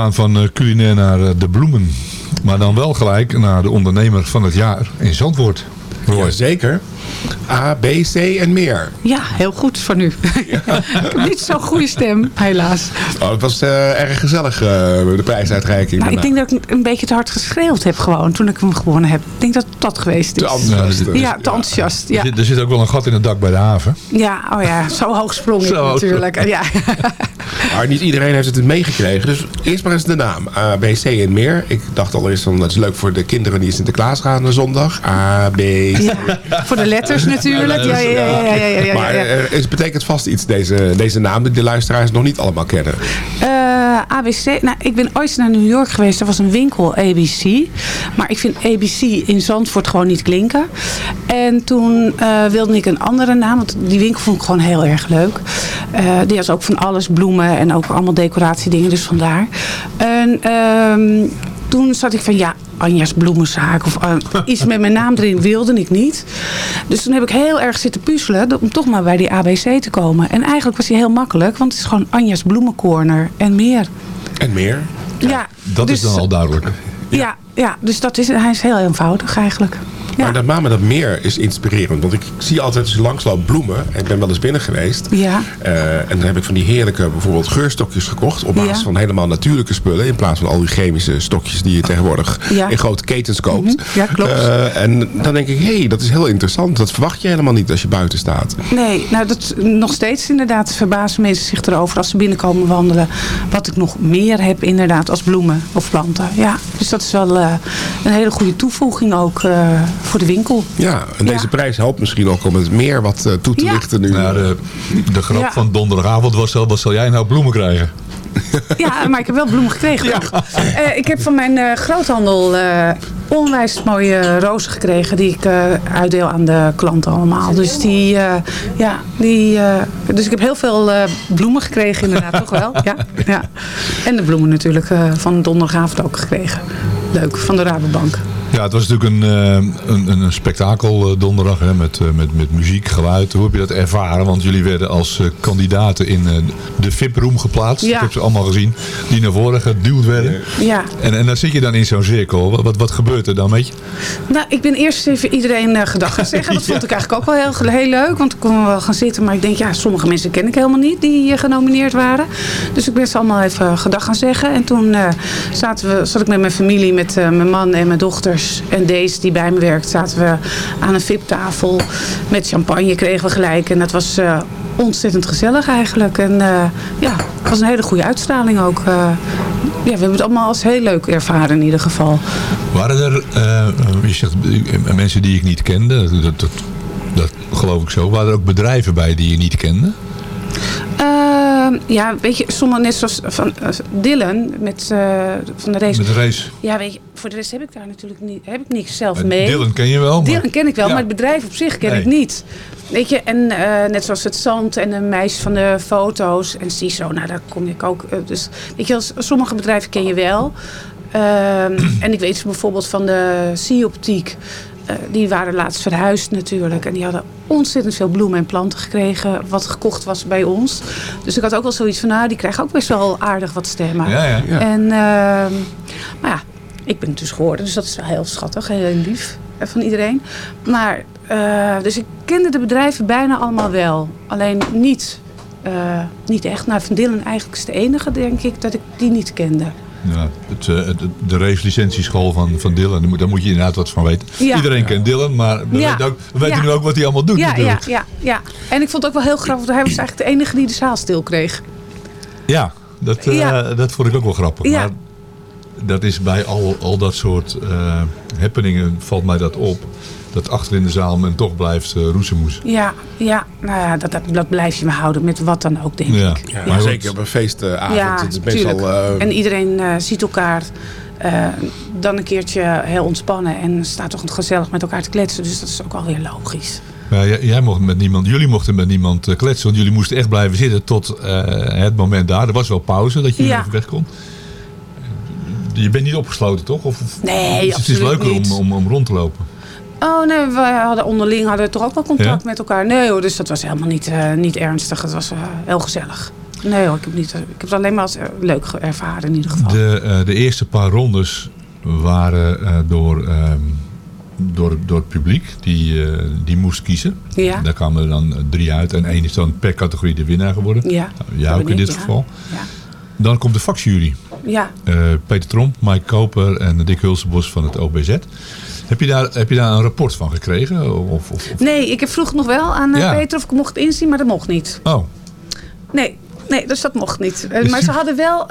gaan van eh, culinair naar eh, de bloemen. Maar dan wel gelijk naar de ondernemer van het jaar in Zandvoort. Roy. Zeker. A, B, C en meer. Ja, heel goed van u. ik heb niet zo'n goede stem, helaas. Oh, het was eh, erg gezellig, eh, de prijsuitreiking. Nou, ik denk dat ik een beetje te hard geschreeuwd heb gewoon toen ik hem gewonnen heb. Ik denk dat dat geweest is. Te enthousiast. Ja, te enthousiast. Er, Ja, zit, er zit ook wel een gat in het dak bij de haven. ja oh ja, zo hoog sprong ik natuurlijk. Ja. Maar niet iedereen heeft het meegekregen. Dus eerst maar eens de naam. A, B, C en meer. Ik dacht al eerst van dat is leuk voor de kinderen die Sinterklaas gaan na zondag. A, B, C. Ja, voor de letters natuurlijk. Ja, ja, ja, ja, ja, ja, ja, Maar ja. er is, betekent vast iets, deze, deze naam, die de luisteraars nog niet allemaal kennen. Eh, ABC, nou, ik ben ooit naar New York geweest. Er was een winkel ABC. Maar ik vind ABC in Zandvoort gewoon niet klinken. En toen eh, wilde ik een andere naam. Want die winkel vond ik gewoon heel erg leuk. Eh, die had ook van alles, bloemen en ook allemaal decoratiedingen. Dus vandaar. En ehm, toen zat ik van ja, Anja's bloemenzaak of eh, iets met mijn naam erin wilde ik niet. Dus toen heb ik heel erg zitten puzzelen om toch maar bij die ABC te komen. En eigenlijk was die heel makkelijk, want het is gewoon Anja's bloemencorner en meer. En meer? Ja, Dat dus, is dan al duidelijk. Ja, ja, dus dat is, hij is heel eenvoudig eigenlijk. Maar dat name dat meer is inspirerend. Want ik zie altijd als je langs loopt bloemen. En ik ben wel eens binnen geweest. Ja. Eh, en dan heb ik van die heerlijke bijvoorbeeld geurstokjes gekocht. Op basis Ja. van helemaal natuurlijke spullen. In plaats van al die chemische stokjes die je tegenwoordig Ja. in grote ketens koopt. Mhm. Ja, klopt. Eh, en dan denk ik, hé, hey, dat is heel interessant. Dat verwacht je helemaal niet als je buiten staat. Nee, nou dat nog steeds inderdaad verbazen mensen zich erover als ze binnenkomen wandelen. Wat ik nog meer heb inderdaad als bloemen of planten. Ja, dus dat is wel eh, een hele goede toevoeging ook voor de winkel. Ja, en deze prijs helpt misschien ook om het meer wat eh, toe te Ja. lichten nu. Nou, de, de grap Ja. van donderdagavond was al, wat zal jij nou bloemen krijgen? Ja, maar ik heb wel bloemen gekregen. Eh, ik heb van mijn eh, groothandel eh, onwijs mooie rozen gekregen. Die ik eh, uitdeel aan de klanten allemaal. Dus, die, eh, ja, die, eh, dus ik heb heel veel eh, bloemen gekregen inderdaad. toch wel? Ja, ja. En de bloemen natuurlijk eh, van donderdagavond ook gekregen. Leuk, van de Rabobank. Ja, het was natuurlijk een, eh, een, een spektakel eh, donderdag hè, met, eh, met, met muziek, geluid. Hoe heb je dat ervaren? Want jullie werden als kandidaten in de VIP-room geplaatst. Ja. Ik heb ze allemaal gezien. Die naar voren geduwd werden. Ja. En, en dan zit je dan in zo'n cirkel. Wat, wat, wat gebeurt er dan met je? Nou, ik ben eerst even iedereen gedag gaan zeggen. Dat vond ik eigenlijk ook wel heel, heel leuk. Want ik kon wel gaan zitten. Maar ik denk, ja, sommige mensen ken ik helemaal niet die genomineerd waren. Dus ik ben ze allemaal even gedag gaan zeggen. En toen zaten we, zat ik met mijn familie, met mijn man en mijn En deze die bij me werkt, zaten we aan een VIP-tafel. Met champagne kregen we gelijk. En dat was eh, ontzettend gezellig eigenlijk. En eh, ja, het was een hele goede uitstraling ook. eh. ja, we hebben het allemaal als heel leuk ervaren in ieder geval. Waren er, je zegt, mensen die ik niet kende, dat, dat, dat geloof ik zo. Waren er ook bedrijven bij die je niet kende? Ehm, ja, weet je, sommige net zoals van eh, Dylan met, eh, van de race. Met de race? Ja, weet je, voor de rest heb ik daar natuurlijk niet, heb ik niks zelf mee. Dylan ken je wel, maar- Dylan ken ik wel, Ja. maar het bedrijf op zich ken Nee. ik niet. Weet je, en eh, net zoals het zand en de meisje van de foto's en CISO, nou daar kom ik ook. dus weet je, als, sommige bedrijven ken je wel. Ehm, en ik weet ze bijvoorbeeld van de Zie-optiek. Eh, die waren laatst verhuisd natuurlijk. En die hadden ontzettend veel bloemen en planten gekregen. Wat gekocht was bij ons. Dus ik had ook wel zoiets van, nou, die krijgen ook best wel aardig wat stemmen. Ja, ja. Ja. En, ehm, maar ja, ik ben het dus geworden. Dus dat is wel heel schattig en heel lief van iedereen. Maar, eh, dus ik kende de bedrijven bijna allemaal wel. Alleen niet, eh, niet echt. Nou, Van Dillen eigenlijk is de enige, denk ik, dat ik die niet kende. Ja, het, eh, het- de racelicentieschool van, van Dylan, daar moet, daar moet je inderdaad wat van weten. Ja. Iedereen kent Dylan, maar we Ja. weten, ook, we weten Ja. nu ook wat hij allemaal doet ja, ja, natuurlijk. ja, ja. En ik vond het ook wel heel grappig, want hij was eigenlijk de enige die de zaal stil kreeg. Ja, dat, eh, dat vond ik ook wel grappig. Ja. Maar dat is bij al, al dat soort eh happeningen valt mij dat op. Dat achter in de zaal men toch blijft eh roezemoes. Ja, ja, nou ja, dat, dat, dat blijf je me houden met wat dan ook, denk Ja. ik. Ja, Maar zeker op een feestavond. Ja, het is meestal... tuurlijk. eh, En iedereen eh, ziet elkaar eh, dan een keertje heel ontspannen en staat toch gezellig met elkaar te kletsen. Dus dat is ook alweer logisch. Ja, jij, jij mocht met niemand, jullie mochten met niemand kletsen, want jullie moesten echt blijven zitten tot eh, het moment daar. Er was wel pauze dat je Ja. even weg kon. Je bent niet opgesloten, toch? Of, Nee, het is leuker niet. om, om, om rond te lopen. Oh nee, we hadden onderling hadden we toch ook wel contact Ja? met elkaar. Nee hoor, dus dat was helemaal niet, eh, niet ernstig. Het was eh, heel gezellig. Nee hoor, ik heb, niet, ik heb het alleen maar als eh, leuk ervaren in ieder geval. De, de eerste paar rondes waren door, ehm, door, door het publiek. Die, die moest kiezen. Ja. Daar kwamen er dan drie uit. En één is dan per categorie de winnaar geworden. Ja. Nou, jij ook in dit ja. geval. Ja. Dan komt de vakjury. Ja. Eh, Peter Tromp, Mike Koper en Dick Hulsenbos van het OBZ. Heb je daar, heb je daar een rapport van gekregen? Of, of, of- Nee, ik heb vroeg nog wel aan eh, Ja. Peter of ik mocht inzien, maar dat mocht niet. Oh, Nee, nee dus dat mocht niet. Eh, Dus maar ze hadden wel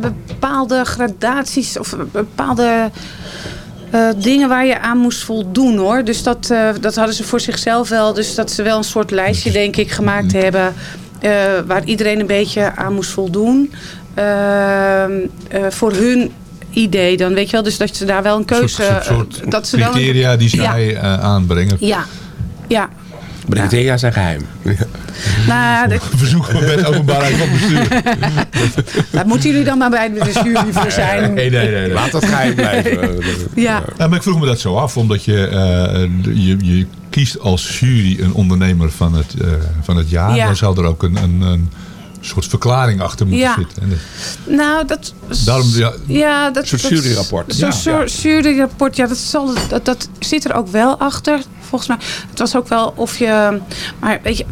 bepaalde gradaties of bepaalde dingen waar je aan moest voldoen hoor. Dus dat, dat hadden ze voor zichzelf wel. Dus dat ze wel een soort lijstje denk ik gemaakt hebben. Eh, waar iedereen een beetje aan moest voldoen. Ehm, eh, voor hun idee dan, weet je wel. Dus dat ze daar wel een keuze... soort, soort, soort eh, dat ze wel een- criteria die Ja. zij eh, aanbrengen. Ja, ja. Maar de criteria zijn geheim. Nou, ja, de- Verzoek van wet openbaarheid van bestuur. daar moeten jullie dan maar bij de jury voor zijn. Nee, nee, nee. nee. Laat dat geheim blijven. Ja. Ja, maar ik vroeg me dat zo af, omdat je, eh, je, je kiest als jury een ondernemer van het, eh, van het jaar. Ja. Dan zou er ook een, een, een soort verklaring achter moeten Ja. zitten. En dat- Nou, dat... Daarom, ja, Ja, dat, Een soort juryrapport. Zo'n Ja. juryrapport, ja, dat, zal, dat, dat zit er ook wel achter, volgens mij. Het was ook wel of je... Maar weet je,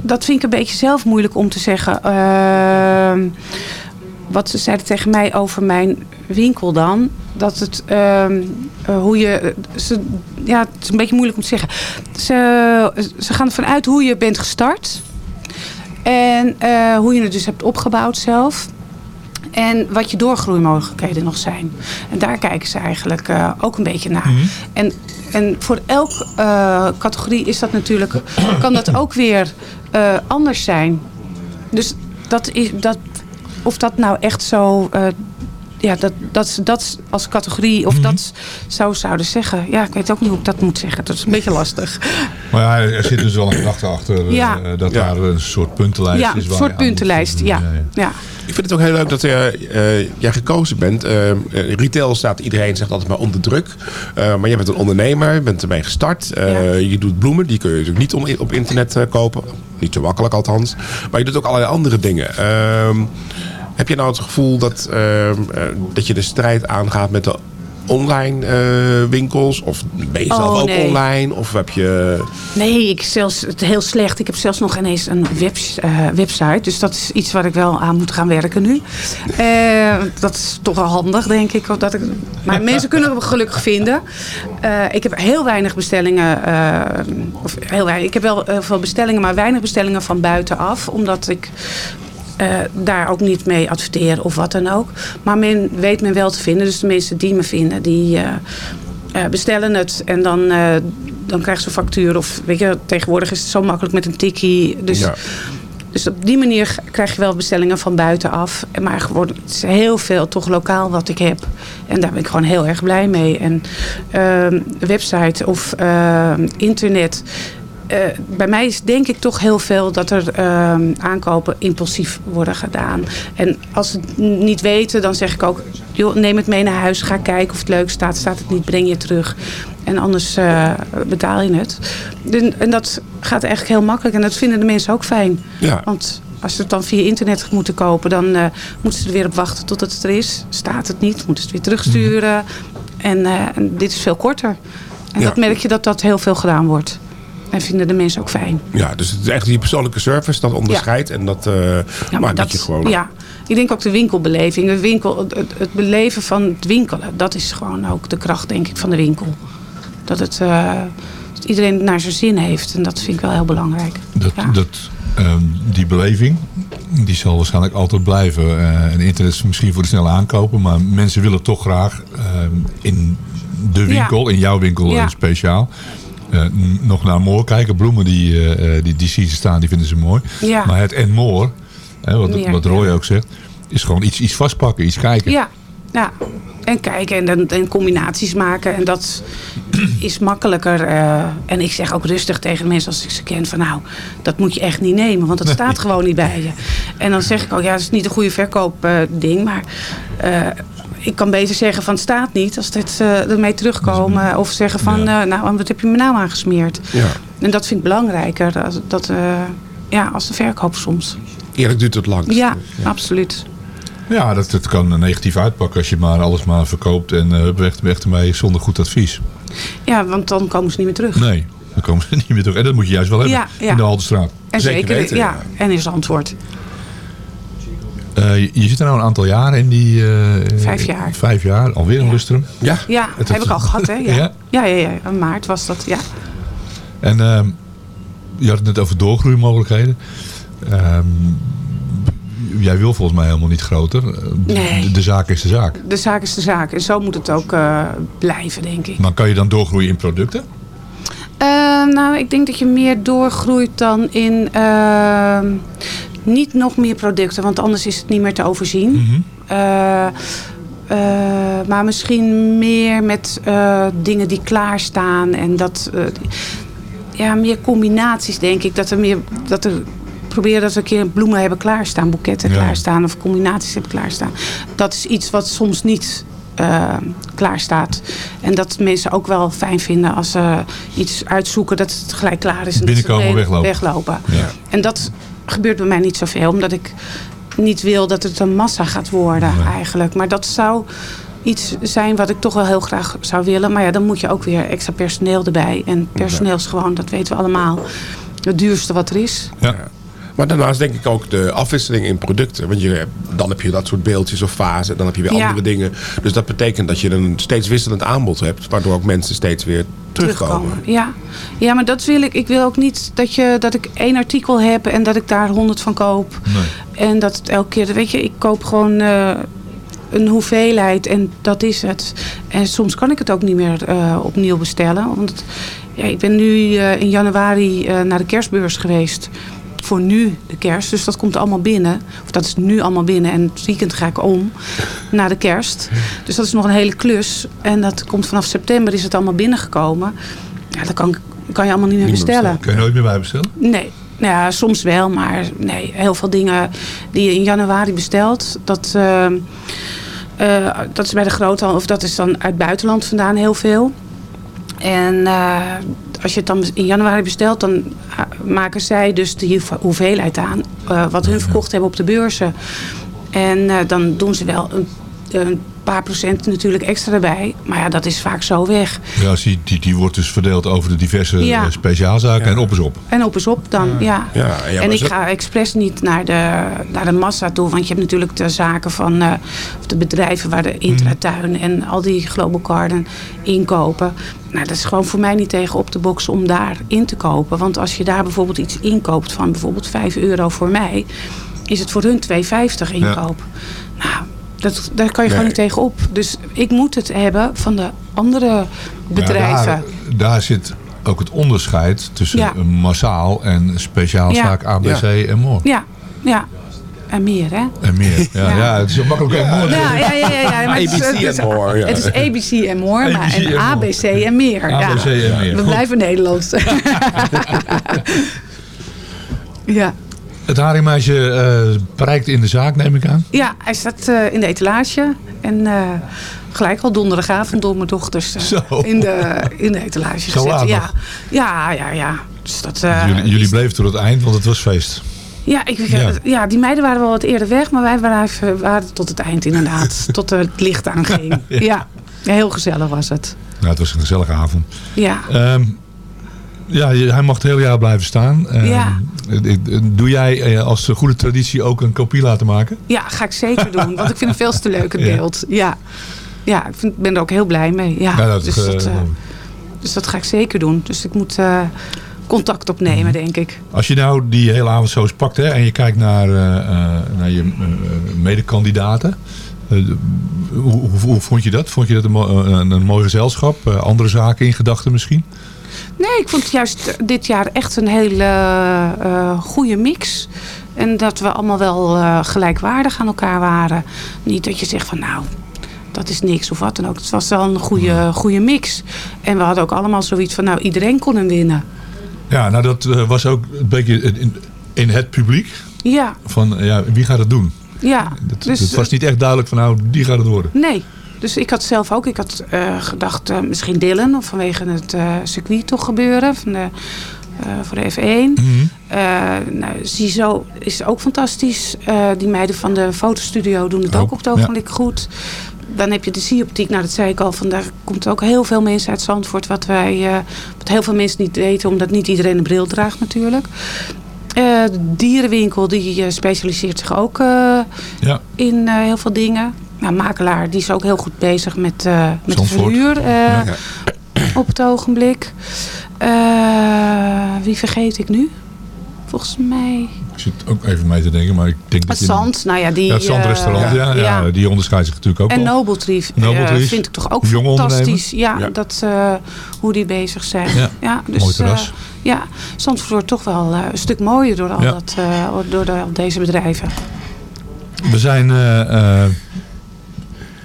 dat vind ik een beetje zelf moeilijk om te zeggen. Ehm, wat ze zeiden tegen mij over mijn winkel dan. Dat het, ehm, eh, hoe je, ze, ja, het is een beetje moeilijk om te zeggen. Ze, ze gaan ervan uit hoe je bent gestart. En eh, hoe je het dus hebt opgebouwd zelf. En wat je doorgroeimogelijkheden nog zijn. En daar kijken ze eigenlijk eh, ook een beetje naar. En, en voor elke eh, categorie is dat natuurlijk, kan dat ook weer eh, anders zijn. Dus dat is, dat, of dat nou echt zo... ja, dat, dat ze dat als categorie of dat zo zouden zeggen. Ja, ik weet ook niet hoe ik dat moet zeggen. Dat is een beetje lastig. maar ja, er zit dus wel een gedachte achter eh, Ja. dat daar een soort puntenlijst Ja, is. een soort moet puntenlijst. Ja. Ja. Ik vind het ook heel leuk dat eh, eh, jij gekozen bent. Retail staat, iedereen zegt altijd maar onder druk. Eh, maar jij bent een ondernemer, je bent ermee gestart. Eh, Je doet bloemen, die kun je natuurlijk niet om, op internet eh, kopen. Niet zo makkelijk althans. Maar je doet ook allerlei andere dingen. Heb je nou het gevoel dat, ehm, eh, dat je de strijd aangaat met de online eh, winkels? Of ben je zelf Oh, ook nee. online? Of heb je... Nee, ik zelfs het heel slecht. Ik heb zelfs nog ineens een webs- eh, website. Dus dat is iets waar ik wel aan moet gaan werken nu. Dat is toch wel handig, denk ik. Dat ik maar mensen kunnen me gelukkig vinden. Ik heb heel weinig bestellingen. of heel weinig. Ik heb wel veel bestellingen, maar weinig bestellingen van buitenaf. Omdat ik eh, daar ook niet mee adverteer of wat dan ook. Maar men weet me wel te vinden. Dus de mensen die me vinden, die eh, eh, bestellen het. En dan, dan krijgen ze een factuur. Of weet je, tegenwoordig is het zo makkelijk met een tikkie. Dus, Ja. dus op die manier krijg je wel bestellingen van buitenaf. Maar het is heel veel toch lokaal wat ik heb. En daar ben ik gewoon heel erg blij mee. En ehm, website of ehm, internet. Eh, bij mij is denk ik toch heel veel dat er ehm, aankopen impulsief worden gedaan. En als ze het niet weten, dan zeg ik ook... Joh, neem het mee naar huis, ga kijken of het leuk staat. Staat het niet, breng je het terug. En anders eh, betaal je het. En, dat gaat eigenlijk heel makkelijk. En dat vinden de mensen ook fijn. Ja. Want als ze het dan via internet moeten kopen... dan eh, moeten ze er weer op wachten tot het er is. Staat het niet, moeten ze het weer terugsturen. En, eh, en dit is veel korter. En Ja. dat merk je dat dat heel veel gedaan wordt. En vinden de mensen ook fijn. Ja, dus het is echt die persoonlijke service dat onderscheidt. En dat eh Ja, maakt dat je gewoon... Ja, ik denk ook de winkelbeleving. De winkel, het, beleven van het winkelen. Dat is gewoon ook de kracht, denk ik, van de winkel. Dat het eh, dat iedereen naar zijn zin heeft. En dat vind ik wel heel belangrijk. Dat, Ja. dat, ehm, die beleving, die zal waarschijnlijk altijd blijven. Eh, en internet is misschien voor de snelle aankopen, maar mensen willen toch graag ehm, in de winkel, in jouw winkel Ja. speciaal, nog naar more kijken. Bloemen die, eh, eh, die, die zien ze staan, die vinden ze mooi. Ja. Maar het en hè, wat, Roy ook zegt, is gewoon iets, iets vastpakken, iets kijken. Ja, ja. En kijken en, dan- en combinaties maken. En dat is makkelijker. eh, en ik zeg ook rustig tegen mensen als ik ze ken van nou, dat moet je echt niet nemen. Want dat staat gewoon niet bij je. En dan zeg ik ook, ja, dat is niet een goede verkoopding. maar eh, ik kan beter zeggen van het staat niet. Als het eh, ermee terugkomen. Of zeggen van, eh, nou, wat heb je me nou aangesmeerd? Ja. En dat vind ik belangrijker. Dat, dat, eh, ja, als de verkoop soms. Eerlijk duurt het lang. Ja, absoluut. Ja, dat, dat kan negatief uitpakken als je maar alles maar verkoopt en uh, weg, weg ermee zonder goed advies. Ja, want dan komen ze niet meer terug. Nee, dan komen ze niet meer terug. En dat moet je juist wel hebben in de Haltestraat. En zeker, ja. En is antwoord. Eh, je, je zit er nou een aantal jaren in die... eh, Vijf jaar. Vijf jaar, alweer een lustrum. Ja. Ja, Het heb ik al gehad, hè? Ja. Ja? Ja, ja, ja. In maart was dat, ja. En ehm, je had het net over doorgroeimogelijkheden. Ehm, jij wil volgens mij helemaal niet groter. Eh, Nee. De, de zaak is de zaak. De zaak is de zaak. En zo moet het ook eh, blijven, denk ik. Maar kan je dan doorgroeien in producten? Eh, nou, ik denk dat je meer doorgroeit dan in... niet nog meer producten, want anders is het niet meer te overzien. Eh, eh, maar misschien meer met eh, dingen die klaarstaan. En dat... ja, meer combinaties, denk ik. Dat er meer... Dat er, proberen dat we een keer bloemen hebben klaarstaan, boeketten Ja. klaarstaan of combinaties hebben klaarstaan. Dat is iets wat soms niet klaar staat. En dat mensen ook wel fijn vinden als ze iets uitzoeken dat het gelijk klaar is. En dat ze Binnenkomen, weglopen. weglopen. Ja. En dat gebeurt bij mij niet zoveel, omdat ik niet wil dat het een massa gaat worden eigenlijk. Maar dat zou iets zijn wat ik toch wel heel graag zou willen. Maar ja, dan moet je ook weer extra personeel erbij. En personeel is gewoon, dat weten we allemaal, het duurste wat er is. Ja. Maar daarnaast denk ik ook de afwisseling in producten. Want je, dan heb je dat soort beeldjes of fasen. Dan heb je weer Ja. andere dingen. Dus dat betekent dat je een steeds wisselend aanbod hebt. Waardoor ook mensen steeds weer terugkomen. Ja. ja, maar dat wil ik. Ik wil ook niet dat, je, dat ik één artikel heb en dat ik daar honderd van koop. En dat het elke keer, weet je, ik koop gewoon eh, een hoeveelheid en dat is het. En soms kan ik het ook niet meer eh, opnieuw bestellen. Want ja, ik ben nu eh, in januari eh, naar de kerstbeurs geweest. Voor nu de kerst. Dus dat komt allemaal binnen. Of dat is nu allemaal binnen. En het weekend ga ik om naar de kerst. Dus dat is nog een hele klus. En dat komt vanaf september is het allemaal binnengekomen. Ja, dat kan, kan je allemaal niet meer bestellen. Kun je nooit meer bij bestellen? Nee. Nou Ja, soms wel, maar nee, heel veel dingen die je in januari bestelt, dat, eh, eh, dat is bij de groothandel, of dat is dan uit het buitenland vandaan heel veel. En eh, als je het dan in januari bestelt, dan ah, maken zij dus de hoeve- hoeveelheid aan eh, wat hun verkocht hebben op de beurzen. En eh, dan doen ze wel een, een paar procent natuurlijk extra erbij. Maar ja, dat is vaak zo weg. Ja, die, die, die wordt dus verdeeld over de diverse Ja. eh, speciaalzaken en op is op. En op is op dan, ja. Ja, en ik zo- ga expres niet naar de, naar de massa toe. Want je hebt natuurlijk de zaken van eh, of de bedrijven waar de intratuin en al die Global Garden inkopen. Nou, dat is gewoon voor mij niet tegen op de box om daar in te kopen. Want als je daar bijvoorbeeld iets inkoopt van bijvoorbeeld 5 euro voor mij, is het voor hun 2,50 inkoop. Nou, dat, daar kan je gewoon niet tegen op. Dus ik moet het hebben van de andere bedrijven. Ja, daar, daar zit ook het onderscheid tussen Ja. massaal en speciaalzaak Ja. ABC en more. Ja, ja. En meer, hè? En meer. Ja, ja. het is zo makkelijk en more. Ja, ja, ja, ja, ja. Maar het is- ABC het is- en more, ja. Het is ABC en more, maar ABC en. ABC en meer. ja. ABC en meer. We Goed. blijven Nederlands. ja. Het haringmeisje eh bereikt in de zaak, neem ik aan. ja, hij staat eh, in de etalage. En eh, gelijk al donderdagavond door mijn dochters in, de, in de etalage Zo gezet. ja. ja, ja, ja. Dus dat, jullie jullie bleven tot het eind, want het was feest. Ja, ik, Ja. ja. die meiden waren wel wat eerder weg, maar wij waren, waren tot het eind inderdaad. tot het licht aanging. Ja. ja. heel gezellig was het. Nou, het was een gezellige avond. Ja. Ehm, ja, hij mag het hele jaar blijven staan. Ehm, Ja. eh, eh, Doe jij eh, als goede traditie ook een kopie laten maken? Ja, ga ik zeker doen. Want ik vind het veel te leuk, het beeld. Ja, ja ik vind, ben er ook heel blij mee. Ja, dat, dus, eh, dat, eh, dus dat ga ik zeker doen. Dus ik moet eh, contact opnemen, Mhm. denk ik. Als je nou die hele avond zo eens pakt hè, en je kijkt naar, eh, eh, naar je eh, medekandidaten. eh, hoe, hoe, hoe vond je dat? Vond je dat een, een, een mooi gezelschap? Eh, andere zaken in gedachten misschien? Nee, ik vond het juist dit jaar echt een hele eh goede mix. En dat we allemaal wel eh, gelijkwaardig aan elkaar waren. Niet dat je zegt van nou, dat is niks of wat dan ook. Het was wel een goede, goede mix. En we hadden ook allemaal zoiets van nou, iedereen kon hem winnen. Ja, nou dat eh, was ook een beetje in, in het publiek. Ja, Van eh, ja, wie gaat het doen? ja. Het, dus, het was niet echt duidelijk van nou, die gaat het worden. Nee. Dus ik had zelf ook, ik had eh, gedacht, eh, misschien Dylan, of vanwege het eh, circuit toch gebeuren van de, voor de F1. Mhm. Uh, nou, is ook fantastisch. Die meiden van de fotostudio doen het ook, ook op het ogenblik ja. goed. Dan heb je de Zie-optiek, nou dat zei ik al, vandaar komt ook heel veel mensen uit Zandvoort. Wat, wij, wat heel veel mensen niet weten, omdat niet iedereen een bril draagt natuurlijk. De dierenwinkel die specialiseert zich ook ja. in heel veel dingen. Nou, makelaar die is ook heel goed bezig met, met verhuur ja, ja. op het ogenblik. wie vergeet ik nu? Volgens mij... Ik zit ook even mee te denken, maar ik denk dat Het zand, nou ja, die... Ja, het zandrestaurant, ja, ja, die onderscheidt zich natuurlijk ook En wel. Tree vind ik toch ook fantastisch. Ja, dat, hoe die bezig zijn. Ja, dus, mooi terras. Ja, Zandvoort wordt toch wel uh, een stuk mooier door, al, ja. dat, uh, door de, al deze bedrijven. We zijn uh,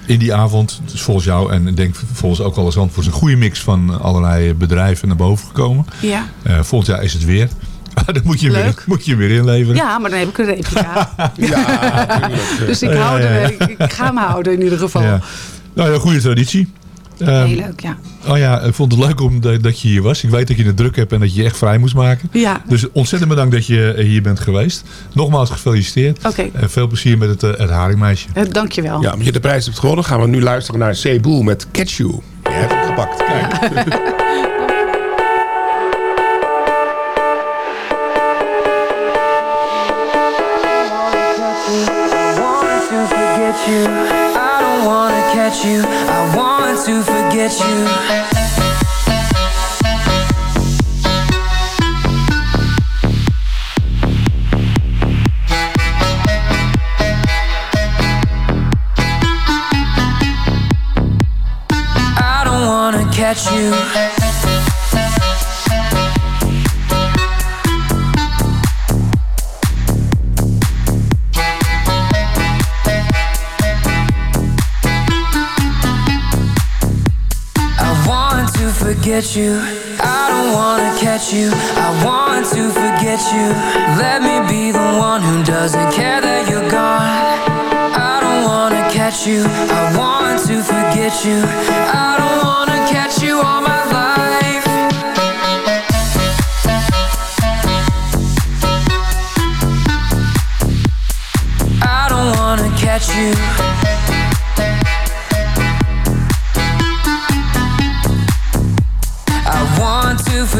in die avond, dus volgens jou en ik denk volgens ook alle Zandvoort, een goede mix van allerlei bedrijven naar boven gekomen. Ja. volgend jaar is het weer. dan moet je, weer, moet je weer inleveren. Ja, maar dan heb ik een replica. ja, dus ik, hou er, ik, ik ga me houden in ieder geval. Ja. Nou ja, goede traditie. Um, Heel leuk, ja. Oh ja, ik vond het leuk om de, dat je hier was. Ik weet dat je het druk hebt en dat je je echt vrij moest maken. Ja. Dus ontzettend bedankt dat je hier bent geweest. Nogmaals gefeliciteerd. Oké. Okay. En veel plezier met het, uh, het haringmeisje. Uh, dankjewel. Ja, omdat je de prijs hebt gewonnen, gaan we nu luisteren naar C. Boel met Catch You. Je hebt het gepakt. Kijk. Ja. you. You. I don't wanna catch you. I want to forget you. Let me be the one who doesn't care that you're gone. I don't wanna catch you. I want to forget you. I don't wanna catch you all my life. I don't wanna catch you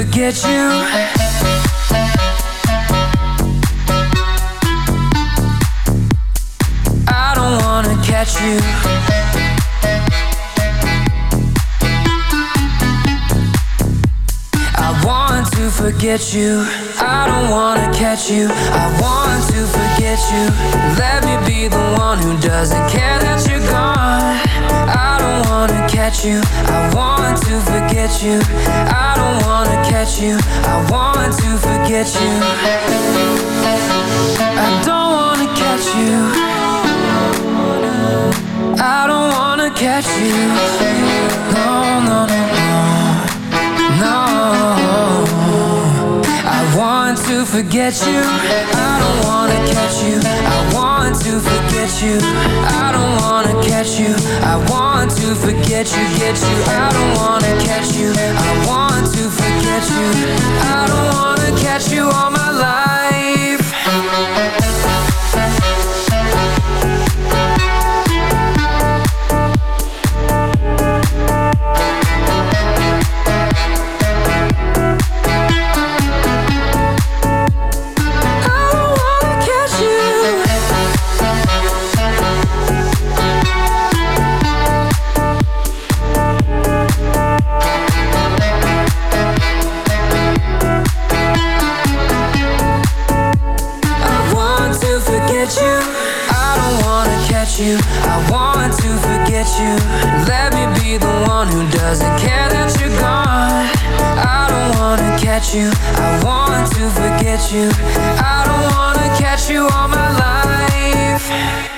forget you. I don't wanna catch you. I want to forget you. I don't wanna catch you. I want to forget you. Let me be the one who doesn't care that you're gone. I don't wanna catch you. I want to forget you. I don't wanna catch you. I want to forget you. I don't wanna catch you. I don't wanna catch you. No, no, no, no. No want to forget you. I don't wanna catch you. I want to forget you. I don't wanna catch you. I want to forget you, get you. I don't wanna catch you. I want to forget you. I don't wanna catch you all my life you I don't want to catch you. I want to forget you. I don't wanna catch you all my life